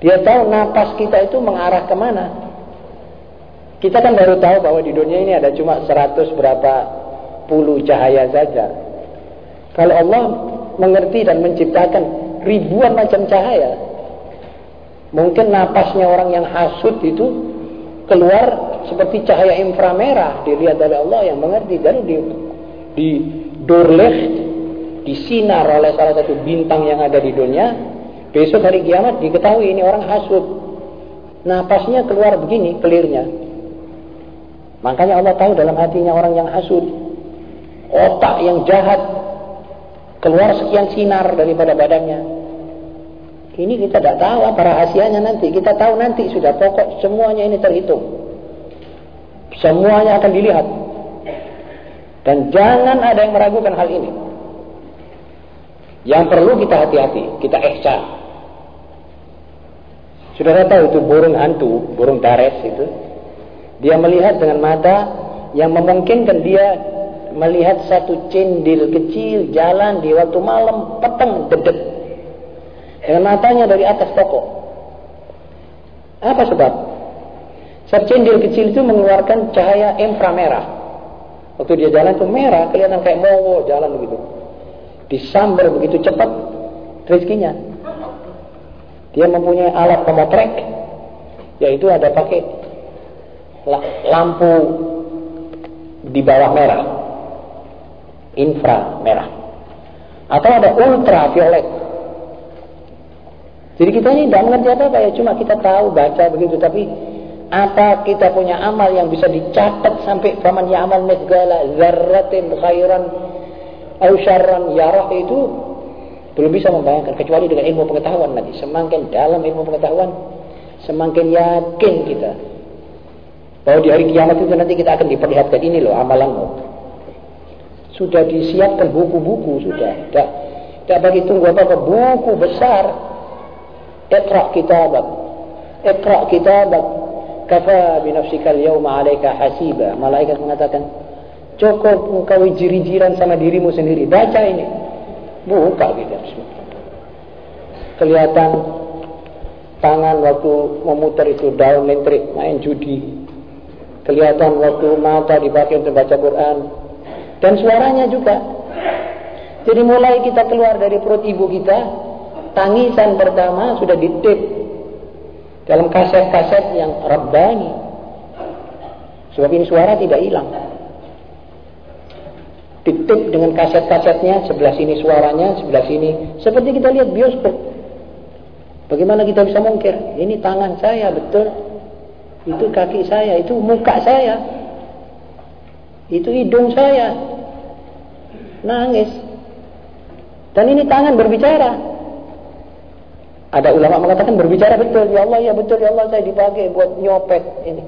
Dia tahu napas kita itu mengarah ke mana. Kita kan baru tahu bahwa di dunia ini ada cuma 100 berapa puluh cahaya saja. Kalau Allah mengerti dan menciptakan ribuan macam cahaya, Mungkin napasnya orang yang hasut itu keluar seperti cahaya inframerah dilihat oleh Allah yang mengerti dan di di disinar oleh salah satu bintang yang ada di dunia besok hari kiamat diketahui ini orang hasut napasnya keluar begini kelirnya makanya Allah tahu dalam hatinya orang yang hasut otak yang jahat keluar sekian sinar daripada badannya ini kita tidak tahu apa rahasianya nanti. Kita tahu nanti sudah pokok semuanya ini terhitung. Semuanya akan dilihat. Dan jangan ada yang meragukan hal ini. Yang perlu kita hati-hati, kita ihsan. Saudara tahu itu burung hantu, burung dares itu. Dia melihat dengan mata yang memungkinkan dia melihat satu cendil kecil jalan di waktu malam petang dedet dengan matanya dari atas toko. Apa sebab? Sebab cendil kecil itu mengeluarkan cahaya inframerah. Waktu dia jalan itu merah, kelihatan kayak mowo jalan begitu. Disambar begitu cepat rezekinya. Dia mempunyai alat pemotret, yaitu ada pakai lampu di bawah merah, infra merah, atau ada ultraviolet. Jadi kita ini tidak mengerti apa-apa ya, cuma kita tahu baca begitu, tapi apa kita punya amal yang bisa dicatat sampai faman amal mithqala zarratin khairan au syarran yarah itu belum bisa membayangkan kecuali dengan ilmu pengetahuan nanti. Semakin dalam ilmu pengetahuan, semakin yakin kita bahwa di hari kiamat itu nanti kita akan diperlihatkan ini loh amalanmu. Sudah disiapkan buku-buku sudah. Tidak, tidak bagi tunggu apa-apa. Buku besar. Iqra kitabak. Iqra kitabak. Kafa binafsikal yawma alaika hasiba. Malaikat mengatakan, cukup engkau jiri-jiran sama dirimu sendiri. Baca ini. Buka gitu. Kelihatan tangan waktu memutar itu daun lentrik main judi. Kelihatan waktu mata dipakai untuk baca Quran. Dan suaranya juga. Jadi mulai kita keluar dari perut ibu kita, tangisan pertama sudah ditip dalam kaset-kaset yang rabbani. Sebab ini suara tidak hilang ditip dengan kaset-kasetnya, sebelah sini suaranya, sebelah sini. Seperti kita lihat bioskop. Bagaimana kita bisa mungkir? Ini tangan saya, betul. Itu kaki saya, itu muka saya. Itu hidung saya. Nangis. Dan ini tangan berbicara. Ada ulama mengatakan berbicara betul. Ya Allah, ya betul. Ya Allah, saya dipakai buat nyopet ini.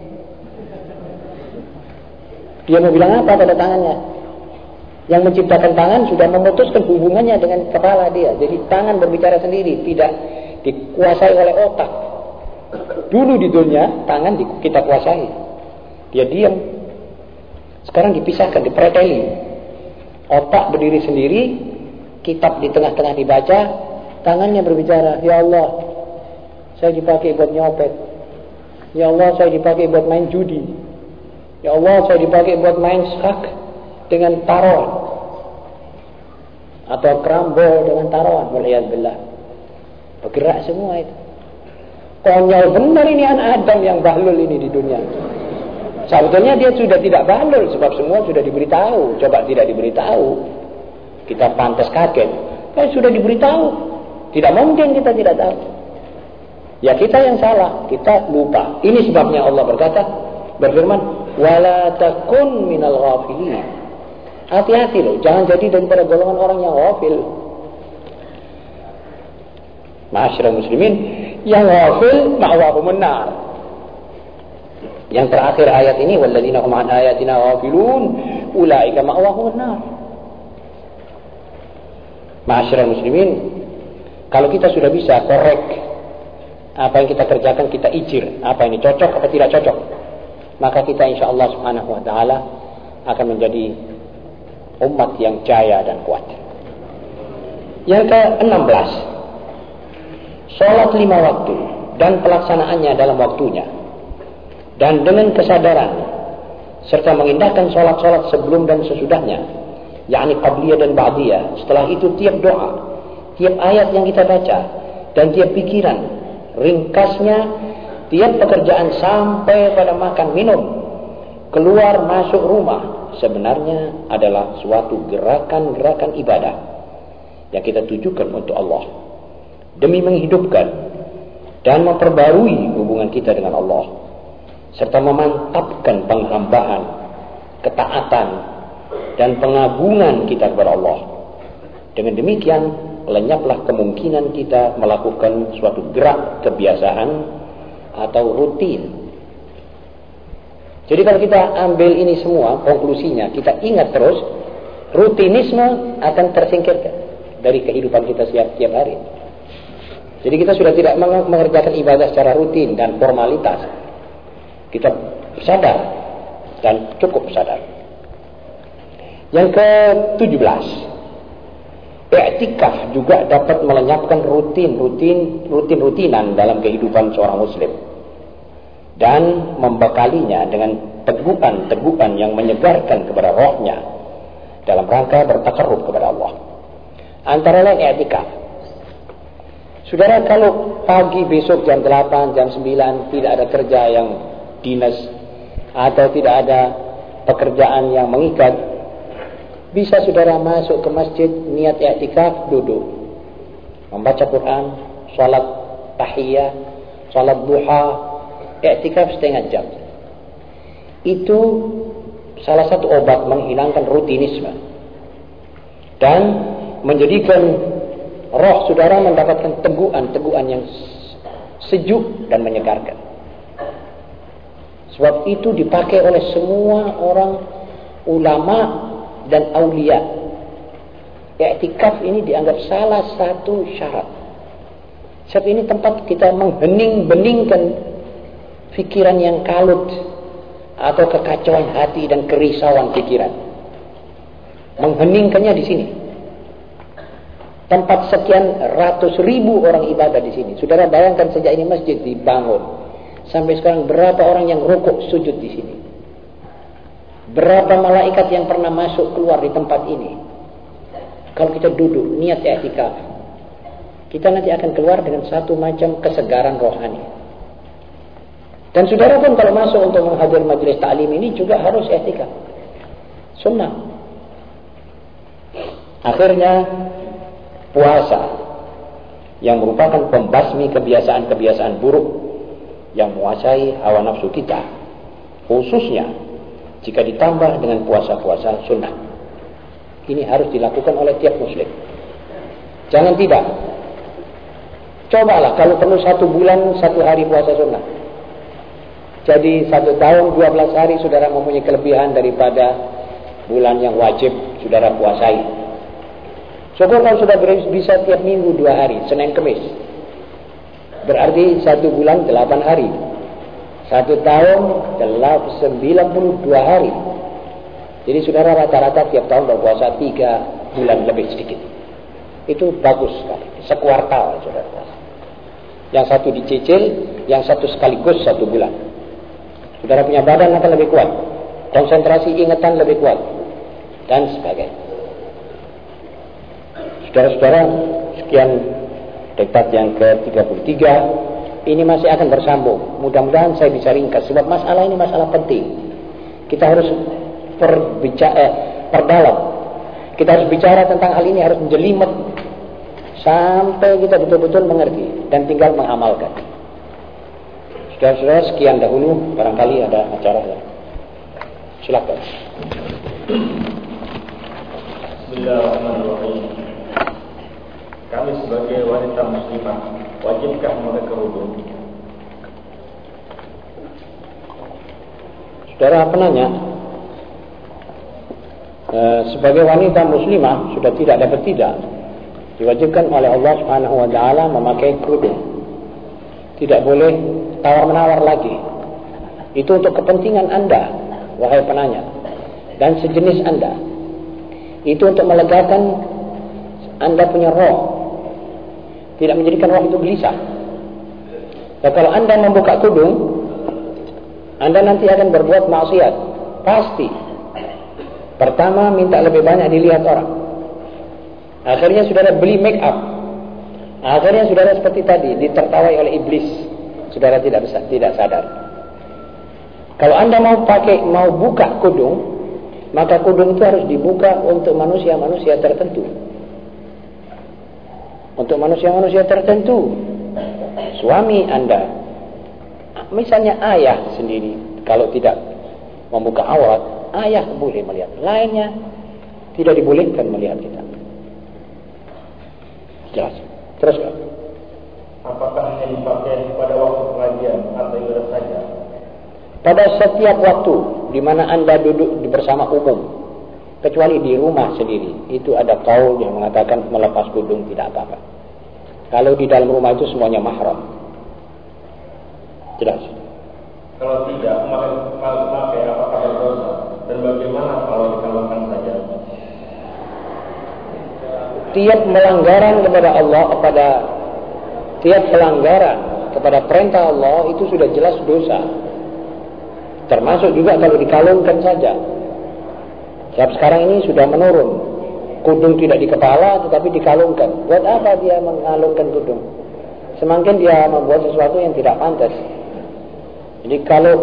Dia mau bilang apa pada tangannya? Yang menciptakan tangan sudah memutuskan hubungannya dengan kepala dia. Jadi tangan berbicara sendiri, tidak dikuasai oleh otak. Dulu di dunia, tangan kita kuasai. Dia diam. Sekarang dipisahkan, dipreteli. Otak berdiri sendiri, kitab di tengah-tengah dibaca, tangannya berbicara, Ya Allah, saya dipakai buat nyopet. Ya Allah, saya dipakai buat main judi. Ya Allah, saya dipakai buat main skak dengan taruhan atau kerambol dengan taruhan waliyadzubillah bergerak semua itu. Konyol benar ini anak Adam yang bahlul ini di dunia. Sebetulnya dia sudah tidak bahlul sebab semua sudah diberitahu. Coba tidak diberitahu kita pantas kaget. Kan sudah diberitahu. Tidak mungkin kita tidak tahu. Ya kita yang salah kita lupa. Ini sebabnya Allah berkata berfirman wala takun minal ghafilin Hati-hati loh, jangan jadi daripada golongan orang yang wafil. Masyarakat muslimin, yang wafil ma'wahu menar. Yang terakhir ayat ini, walladzina hum ayatina wafilun, ulaika ma'wahu menar. Masyarakat muslimin, kalau kita sudah bisa korek apa yang kita kerjakan kita ijir, apa ini cocok apa tidak cocok, maka kita insya Allah subhanahu wa taala akan menjadi umat yang jaya dan kuat. Yang ke-16. Sholat lima waktu dan pelaksanaannya dalam waktunya. Dan dengan kesadaran serta mengindahkan sholat-sholat sebelum dan sesudahnya yakni qabliyah dan ba'diyah. Setelah itu tiap doa tiap ayat yang kita baca dan tiap pikiran ringkasnya tiap pekerjaan sampai pada makan minum keluar masuk rumah sebenarnya adalah suatu gerakan-gerakan ibadah yang kita tujukan untuk Allah demi menghidupkan dan memperbarui hubungan kita dengan Allah serta memantapkan penghambaan, ketaatan dan pengagungan kita kepada Allah. Dengan demikian lenyaplah kemungkinan kita melakukan suatu gerak kebiasaan atau rutin jadi kalau kita ambil ini semua, konklusinya, kita ingat terus, rutinisme akan tersingkirkan dari kehidupan kita setiap, hari. Jadi kita sudah tidak mengerjakan ibadah secara rutin dan formalitas. Kita sadar dan cukup sadar. Yang ke-17. Iktikaf juga dapat melenyapkan rutin-rutin rutin-rutinan dalam kehidupan seorang muslim dan membekalinya dengan teguhan-teguhan yang menyegarkan kepada rohnya dalam rangka bertakarrub kepada Allah. Antara lain i'tikaf. Saudara kalau pagi besok jam 8, jam 9 tidak ada kerja yang dinas atau tidak ada pekerjaan yang mengikat bisa saudara masuk ke masjid niat i'tikaf duduk. Membaca Quran, salat tahiyah, salat duha, i'tikaf setengah jam. Itu salah satu obat menghilangkan rutinisme dan menjadikan roh saudara mendapatkan teguhan-teguhan yang sejuk dan menyegarkan. Sebab itu dipakai oleh semua orang ulama dan aulia. Iktikaf ini dianggap salah satu syarat. Sebab ini tempat kita menghening-beningkan fikiran yang kalut atau kekacauan hati dan kerisauan pikiran. Mengheningkannya di sini. Tempat sekian ratus ribu orang ibadah di sini. Saudara bayangkan sejak ini masjid dibangun. Sampai sekarang berapa orang yang rukuk sujud di sini. Berapa malaikat yang pernah masuk keluar di tempat ini? Kalau kita duduk niat i'tikaf, kita nanti akan keluar dengan satu macam kesegaran rohani. Dan saudara pun kalau masuk untuk menghadiri majelis ta'lim ini juga harus i'tikaf. Sunnah. Akhirnya puasa yang merupakan pembasmi kebiasaan-kebiasaan buruk yang menguasai hawa nafsu kita. Khususnya jika ditambah dengan puasa-puasa sunnah. Ini harus dilakukan oleh tiap muslim. Jangan tidak. Cobalah kalau perlu satu bulan, satu hari puasa sunnah. Jadi satu tahun, dua belas hari saudara mempunyai kelebihan daripada bulan yang wajib saudara puasai. Syukur kalau sudah bisa tiap minggu dua hari, Senin Kemis. Berarti satu bulan delapan hari. Satu tahun telah 92 hari. Jadi saudara rata-rata tiap tahun berpuasa tiga bulan lebih sedikit. Itu bagus sekali. Sekuartal saudara. Yang satu dicicil, yang satu sekaligus satu bulan. Saudara punya badan akan lebih kuat. Konsentrasi ingatan lebih kuat. Dan sebagainya. Saudara-saudara, sekian debat yang ke-33 ini masih akan bersambung. Mudah-mudahan saya bisa ringkas sebab masalah ini masalah penting. Kita harus perbicara, eh, perdalam. Kita harus bicara tentang hal ini harus menjelimet sampai kita betul-betul mengerti dan tinggal mengamalkan. Saudara-saudara sekian dahulu barangkali ada acara ya. Silakan. Bismillahirrahmanirrahim. Kami sebagai wanita muslimah wajibkah mereka wudhu? Saudara penanya, e, sebagai wanita muslimah sudah tidak dapat tidak diwajibkan oleh Allah Subhanahu wa taala memakai kerudung. Tidak boleh tawar-menawar lagi. Itu untuk kepentingan Anda, wahai penanya, dan sejenis Anda. Itu untuk melegakan Anda punya roh tidak menjadikan roh itu gelisah. Dan kalau anda membuka kudung, anda nanti akan berbuat maksiat. Pasti. Pertama, minta lebih banyak dilihat orang. Akhirnya saudara beli make up. Akhirnya saudara seperti tadi, ditertawai oleh iblis. Saudara tidak bisa, tidak sadar. Kalau anda mau pakai, mau buka kudung, maka kudung itu harus dibuka untuk manusia-manusia tertentu untuk manusia-manusia tertentu. Suami Anda, misalnya ayah sendiri, kalau tidak membuka aurat, ayah boleh melihat. Lainnya tidak dibolehkan melihat kita. Jelas. Terus kan? Apakah hanya dipakai pada waktu pengajian atau ibadah saja? Pada setiap waktu di mana Anda duduk bersama umum, kecuali di rumah sendiri itu ada kaul yang mengatakan melepas kudung tidak apa-apa Kalau di dalam rumah itu semuanya mahram. Jelas. Kalau tidak, maka apakah berdosa? Dan bagaimana kalau dikalungkan saja? Tiap melanggaran kepada Allah, kepada tiap pelanggaran kepada perintah Allah itu sudah jelas dosa. Termasuk juga kalau dikalungkan saja. Sebab sekarang ini sudah menurun. Kudung tidak di kepala tetapi dikalungkan. Buat apa dia mengalungkan kudung? Semakin dia membuat sesuatu yang tidak pantas. Jadi kalau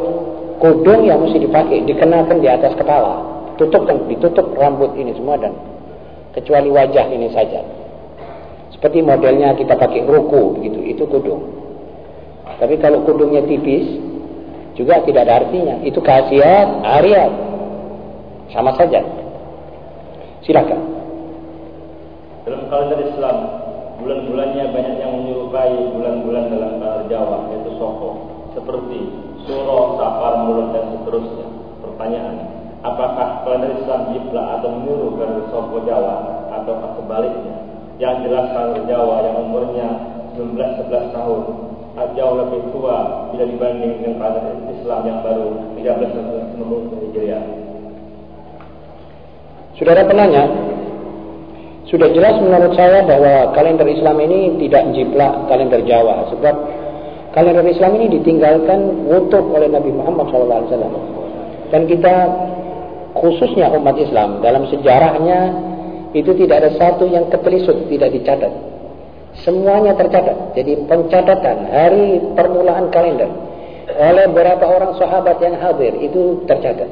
kudung yang mesti dipakai dikenakan di atas kepala. Tutup kan, ditutup rambut ini semua dan kecuali wajah ini saja. Seperti modelnya kita pakai ruku begitu, itu kudung. Tapi kalau kudungnya tipis, juga tidak ada artinya. Itu khasiat ariat. Sama saja. Silakan. Dalam kalender Islam, bulan-bulannya banyak yang menyerupai bulan-bulan dalam kalender Jawa, yaitu Soko, seperti Suro, Safar, Mulut, dan seterusnya. Pertanyaan, apakah kalender Islam jiplak atau meniru kalender Soko Jawa, atau sebaliknya? Yang jelas kalender Jawa yang umurnya 19-11 tahun jauh lebih tua bila dibanding dengan kalender Islam yang baru 1390 Hijriah. Saudara penanya, sudah jelas menurut saya bahwa kalender Islam ini tidak jiplak kalender Jawa sebab kalender Islam ini ditinggalkan utuh oleh Nabi Muhammad SAW dan kita khususnya umat Islam dalam sejarahnya itu tidak ada satu yang ketelisut tidak dicatat Semuanya tercatat. Jadi pencatatan hari permulaan kalender oleh beberapa orang sahabat yang hadir itu tercatat.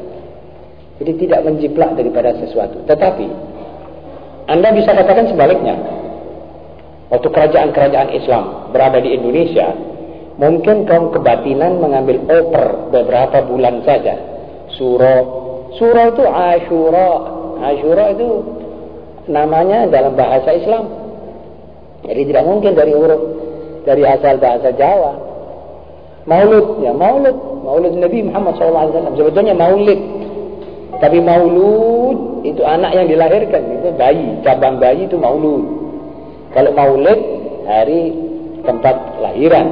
Jadi tidak menjiplak daripada sesuatu. Tetapi Anda bisa katakan sebaliknya. Waktu kerajaan-kerajaan Islam berada di Indonesia, mungkin kaum kebatinan mengambil oper beberapa bulan saja. Surah, surah itu Ashura. Ashura itu namanya dalam bahasa Islam. Jadi tidak mungkin dari huruf dari asal bahasa Jawa. Maulud, ya maulud, maulud Nabi Muhammad SAW. Sebetulnya maulid, tapi maulud itu anak yang dilahirkan, itu bayi, cabang bayi itu maulud. Kalau maulid hari tempat lahiran.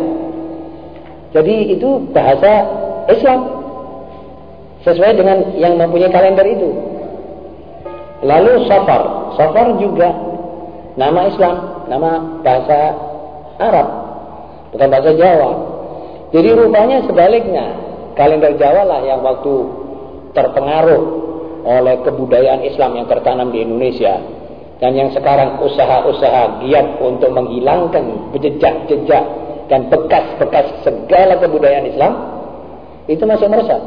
Jadi itu bahasa Islam sesuai dengan yang mempunyai kalender itu. Lalu safar, safar juga nama Islam nama bahasa Arab, bukan bahasa Jawa. Jadi rupanya sebaliknya, kalender Jawa lah yang waktu terpengaruh oleh kebudayaan Islam yang tertanam di Indonesia dan yang sekarang usaha-usaha giat untuk menghilangkan jejak-jejak dan bekas-bekas segala kebudayaan Islam itu masih meresap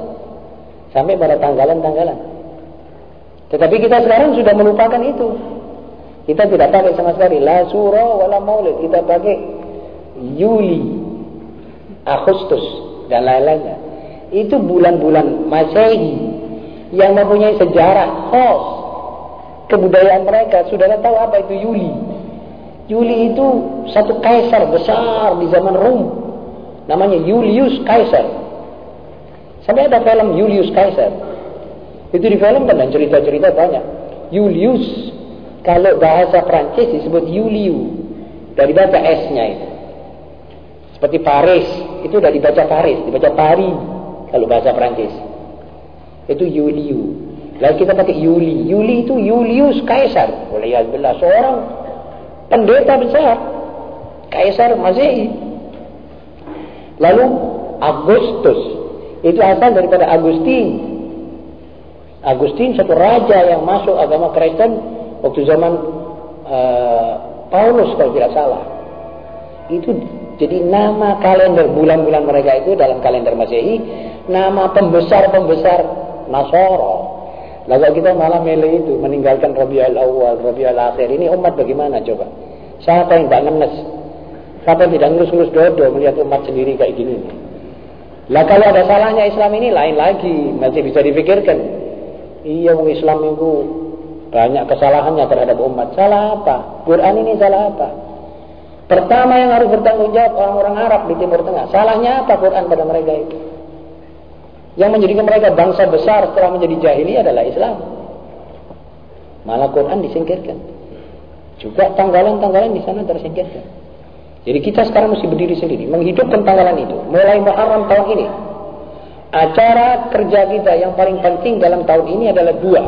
sampai pada tanggalan-tanggalan. Tetapi kita sekarang sudah melupakan itu. Kita tidak pakai sama sekali la surah wala maulid. Kita pakai Yuli, Agustus dan lain-lainnya. Itu bulan-bulan Masehi yang mempunyai sejarah khas kebudayaan mereka. Sudah tahu apa itu Yuli? Yuli itu satu kaisar besar di zaman Rom. Namanya Julius Kaisar. Sampai ada film Julius Kaisar. Itu di film dan cerita-cerita banyak. Julius kalau bahasa Prancis disebut Yuliu. Dari baca S-nya itu. Seperti Paris. Itu dari baca Paris. Dibaca Paris. Kalau bahasa Prancis. Itu Yuliu. Lalu kita pakai Yuli. Yuli itu Julius Kaisar. Waliyahbillah. Seorang pendeta besar. Kaisar Masehi. Lalu Agustus. Itu asal daripada Agustin. Agustin satu raja yang masuk agama Kristen waktu zaman uh, Paulus kalau tidak salah. Itu jadi nama kalender bulan-bulan mereka itu dalam kalender Masehi nama pembesar-pembesar Nasoro lalu kita malah milih itu meninggalkan Rabiul Awal, Rabiul Akhir ini umat bagaimana coba? Siapa yang tidak ngenes? Siapa yang tidak ngelus-ngelus dodo melihat umat sendiri kayak gini? Lah kalau ada salahnya Islam ini lain lagi. Masih bisa dipikirkan iya Islam itu banyak kesalahannya terhadap umat. Salah apa? Quran ini salah apa? Pertama yang harus bertanggung jawab orang-orang Arab di Timur Tengah. Salahnya apa Quran pada mereka itu? Yang menjadikan mereka bangsa besar setelah menjadi jahili adalah Islam. Malah Quran disingkirkan. Juga tanggalan-tanggalan di sana tersingkirkan. Jadi kita sekarang mesti berdiri sendiri, menghidupkan tanggalan itu. Mulai Muharram tahun ini. Acara kerja kita yang paling penting dalam tahun ini adalah dua.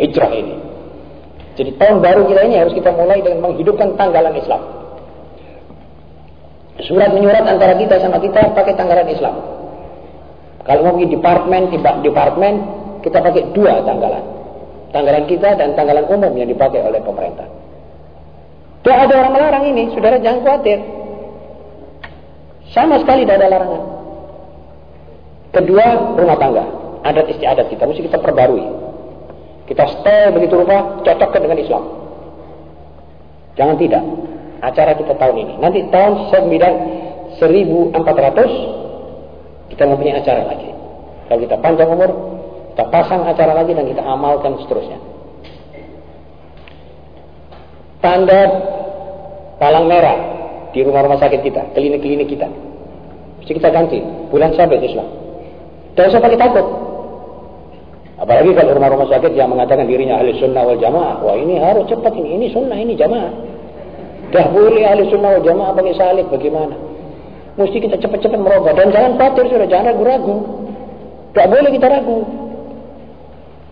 Hijrah ini. Jadi tahun baru kita ini harus kita mulai dengan menghidupkan tanggalan Islam. Surat menyurat antara kita sama kita pakai tanggalan Islam. Kalau mau pergi departemen, departemen kita pakai dua tanggalan. Tanggalan kita dan tanggalan umum yang dipakai oleh pemerintah. Tidak ada orang melarang ini, saudara jangan khawatir. Sama sekali tidak ada larangan. Kedua, rumah tangga. Adat istiadat kita, mesti kita perbarui. Kita stay begitu rupa, cocokkan dengan Islam. Jangan tidak. Acara kita tahun ini. Nanti tahun 9, 1400, kita mempunyai acara lagi. Kalau kita panjang umur, kita pasang acara lagi dan kita amalkan seterusnya. Tanda palang merah di rumah-rumah sakit kita, klinik-klinik kita. Mesti kita ganti. Bulan sabit Islam. Tidak usah pakai takut. Apalagi kalau rumah-rumah sakit yang mengatakan dirinya ahli sunnah wal jamaah. Wah ini harus cepat ini. Ini sunnah, ini jamaah. Dah boleh ahli sunnah wal jamaah pakai salib. Bagaimana? Mesti kita cepat-cepat merubah. Dan jangan khawatir sudah. Jangan ragu-ragu. Tidak boleh kita ragu.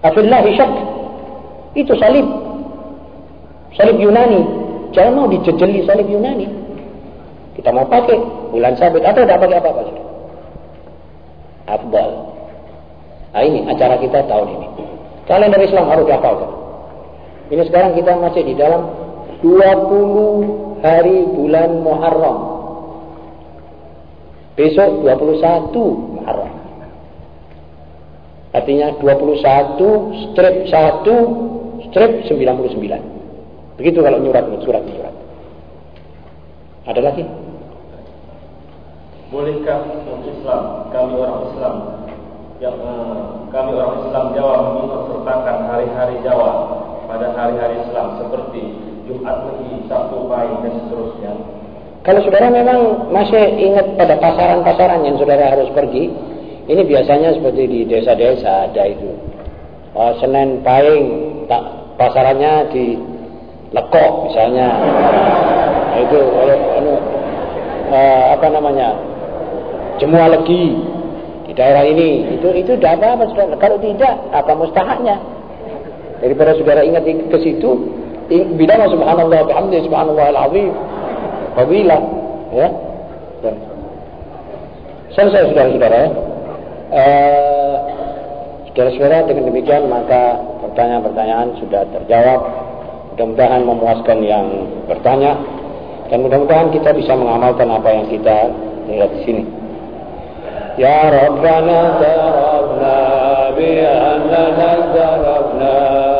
Afillahi syak. Itu salib. Salib Yunani. Jangan mau dijejeli salib Yunani. Kita mau pakai bulan sabit atau tidak pakai apa-apa. Afdal. Nah ini acara kita tahun ini. Kalian dari Islam harus dihafalkan. Ini sekarang kita masih di dalam 20 hari bulan Muharram. Besok 21 Muharram. Artinya 21 strip 1 strip 99. Begitu kalau nyurat surat surat. Ada lagi? Bolehkah umat Islam, kami orang Islam, yang uh, kami orang Islam Jawa mengikut hari-hari Jawa pada hari-hari Islam seperti Jumat Legi, Sabtu Pahing dan seterusnya? Kalau saudara memang masih ingat pada pasaran-pasaran yang saudara harus pergi, ini biasanya seperti di desa-desa ada itu. Oh, Senin Pahing, tak pasarannya di lekok misalnya nah, itu kalau anu, uh, apa namanya semua legi. Di daerah ini. Itu itu tidak apa-apa saudara. Kalau tidak apa mustahaknya? Daripada saudara ingat ke situ bilang subhanallah bihamdi subhanallah al-azim. Fadilah ya. Selesai saudara-saudara ya. Uh, saudara-saudara dengan demikian maka pertanyaan-pertanyaan sudah terjawab. Mudah-mudahan memuaskan yang bertanya. Dan mudah-mudahan kita bisa mengamalkan apa yang kita lihat di sini. يا ربنا اعترفنا بأننا اعترفنا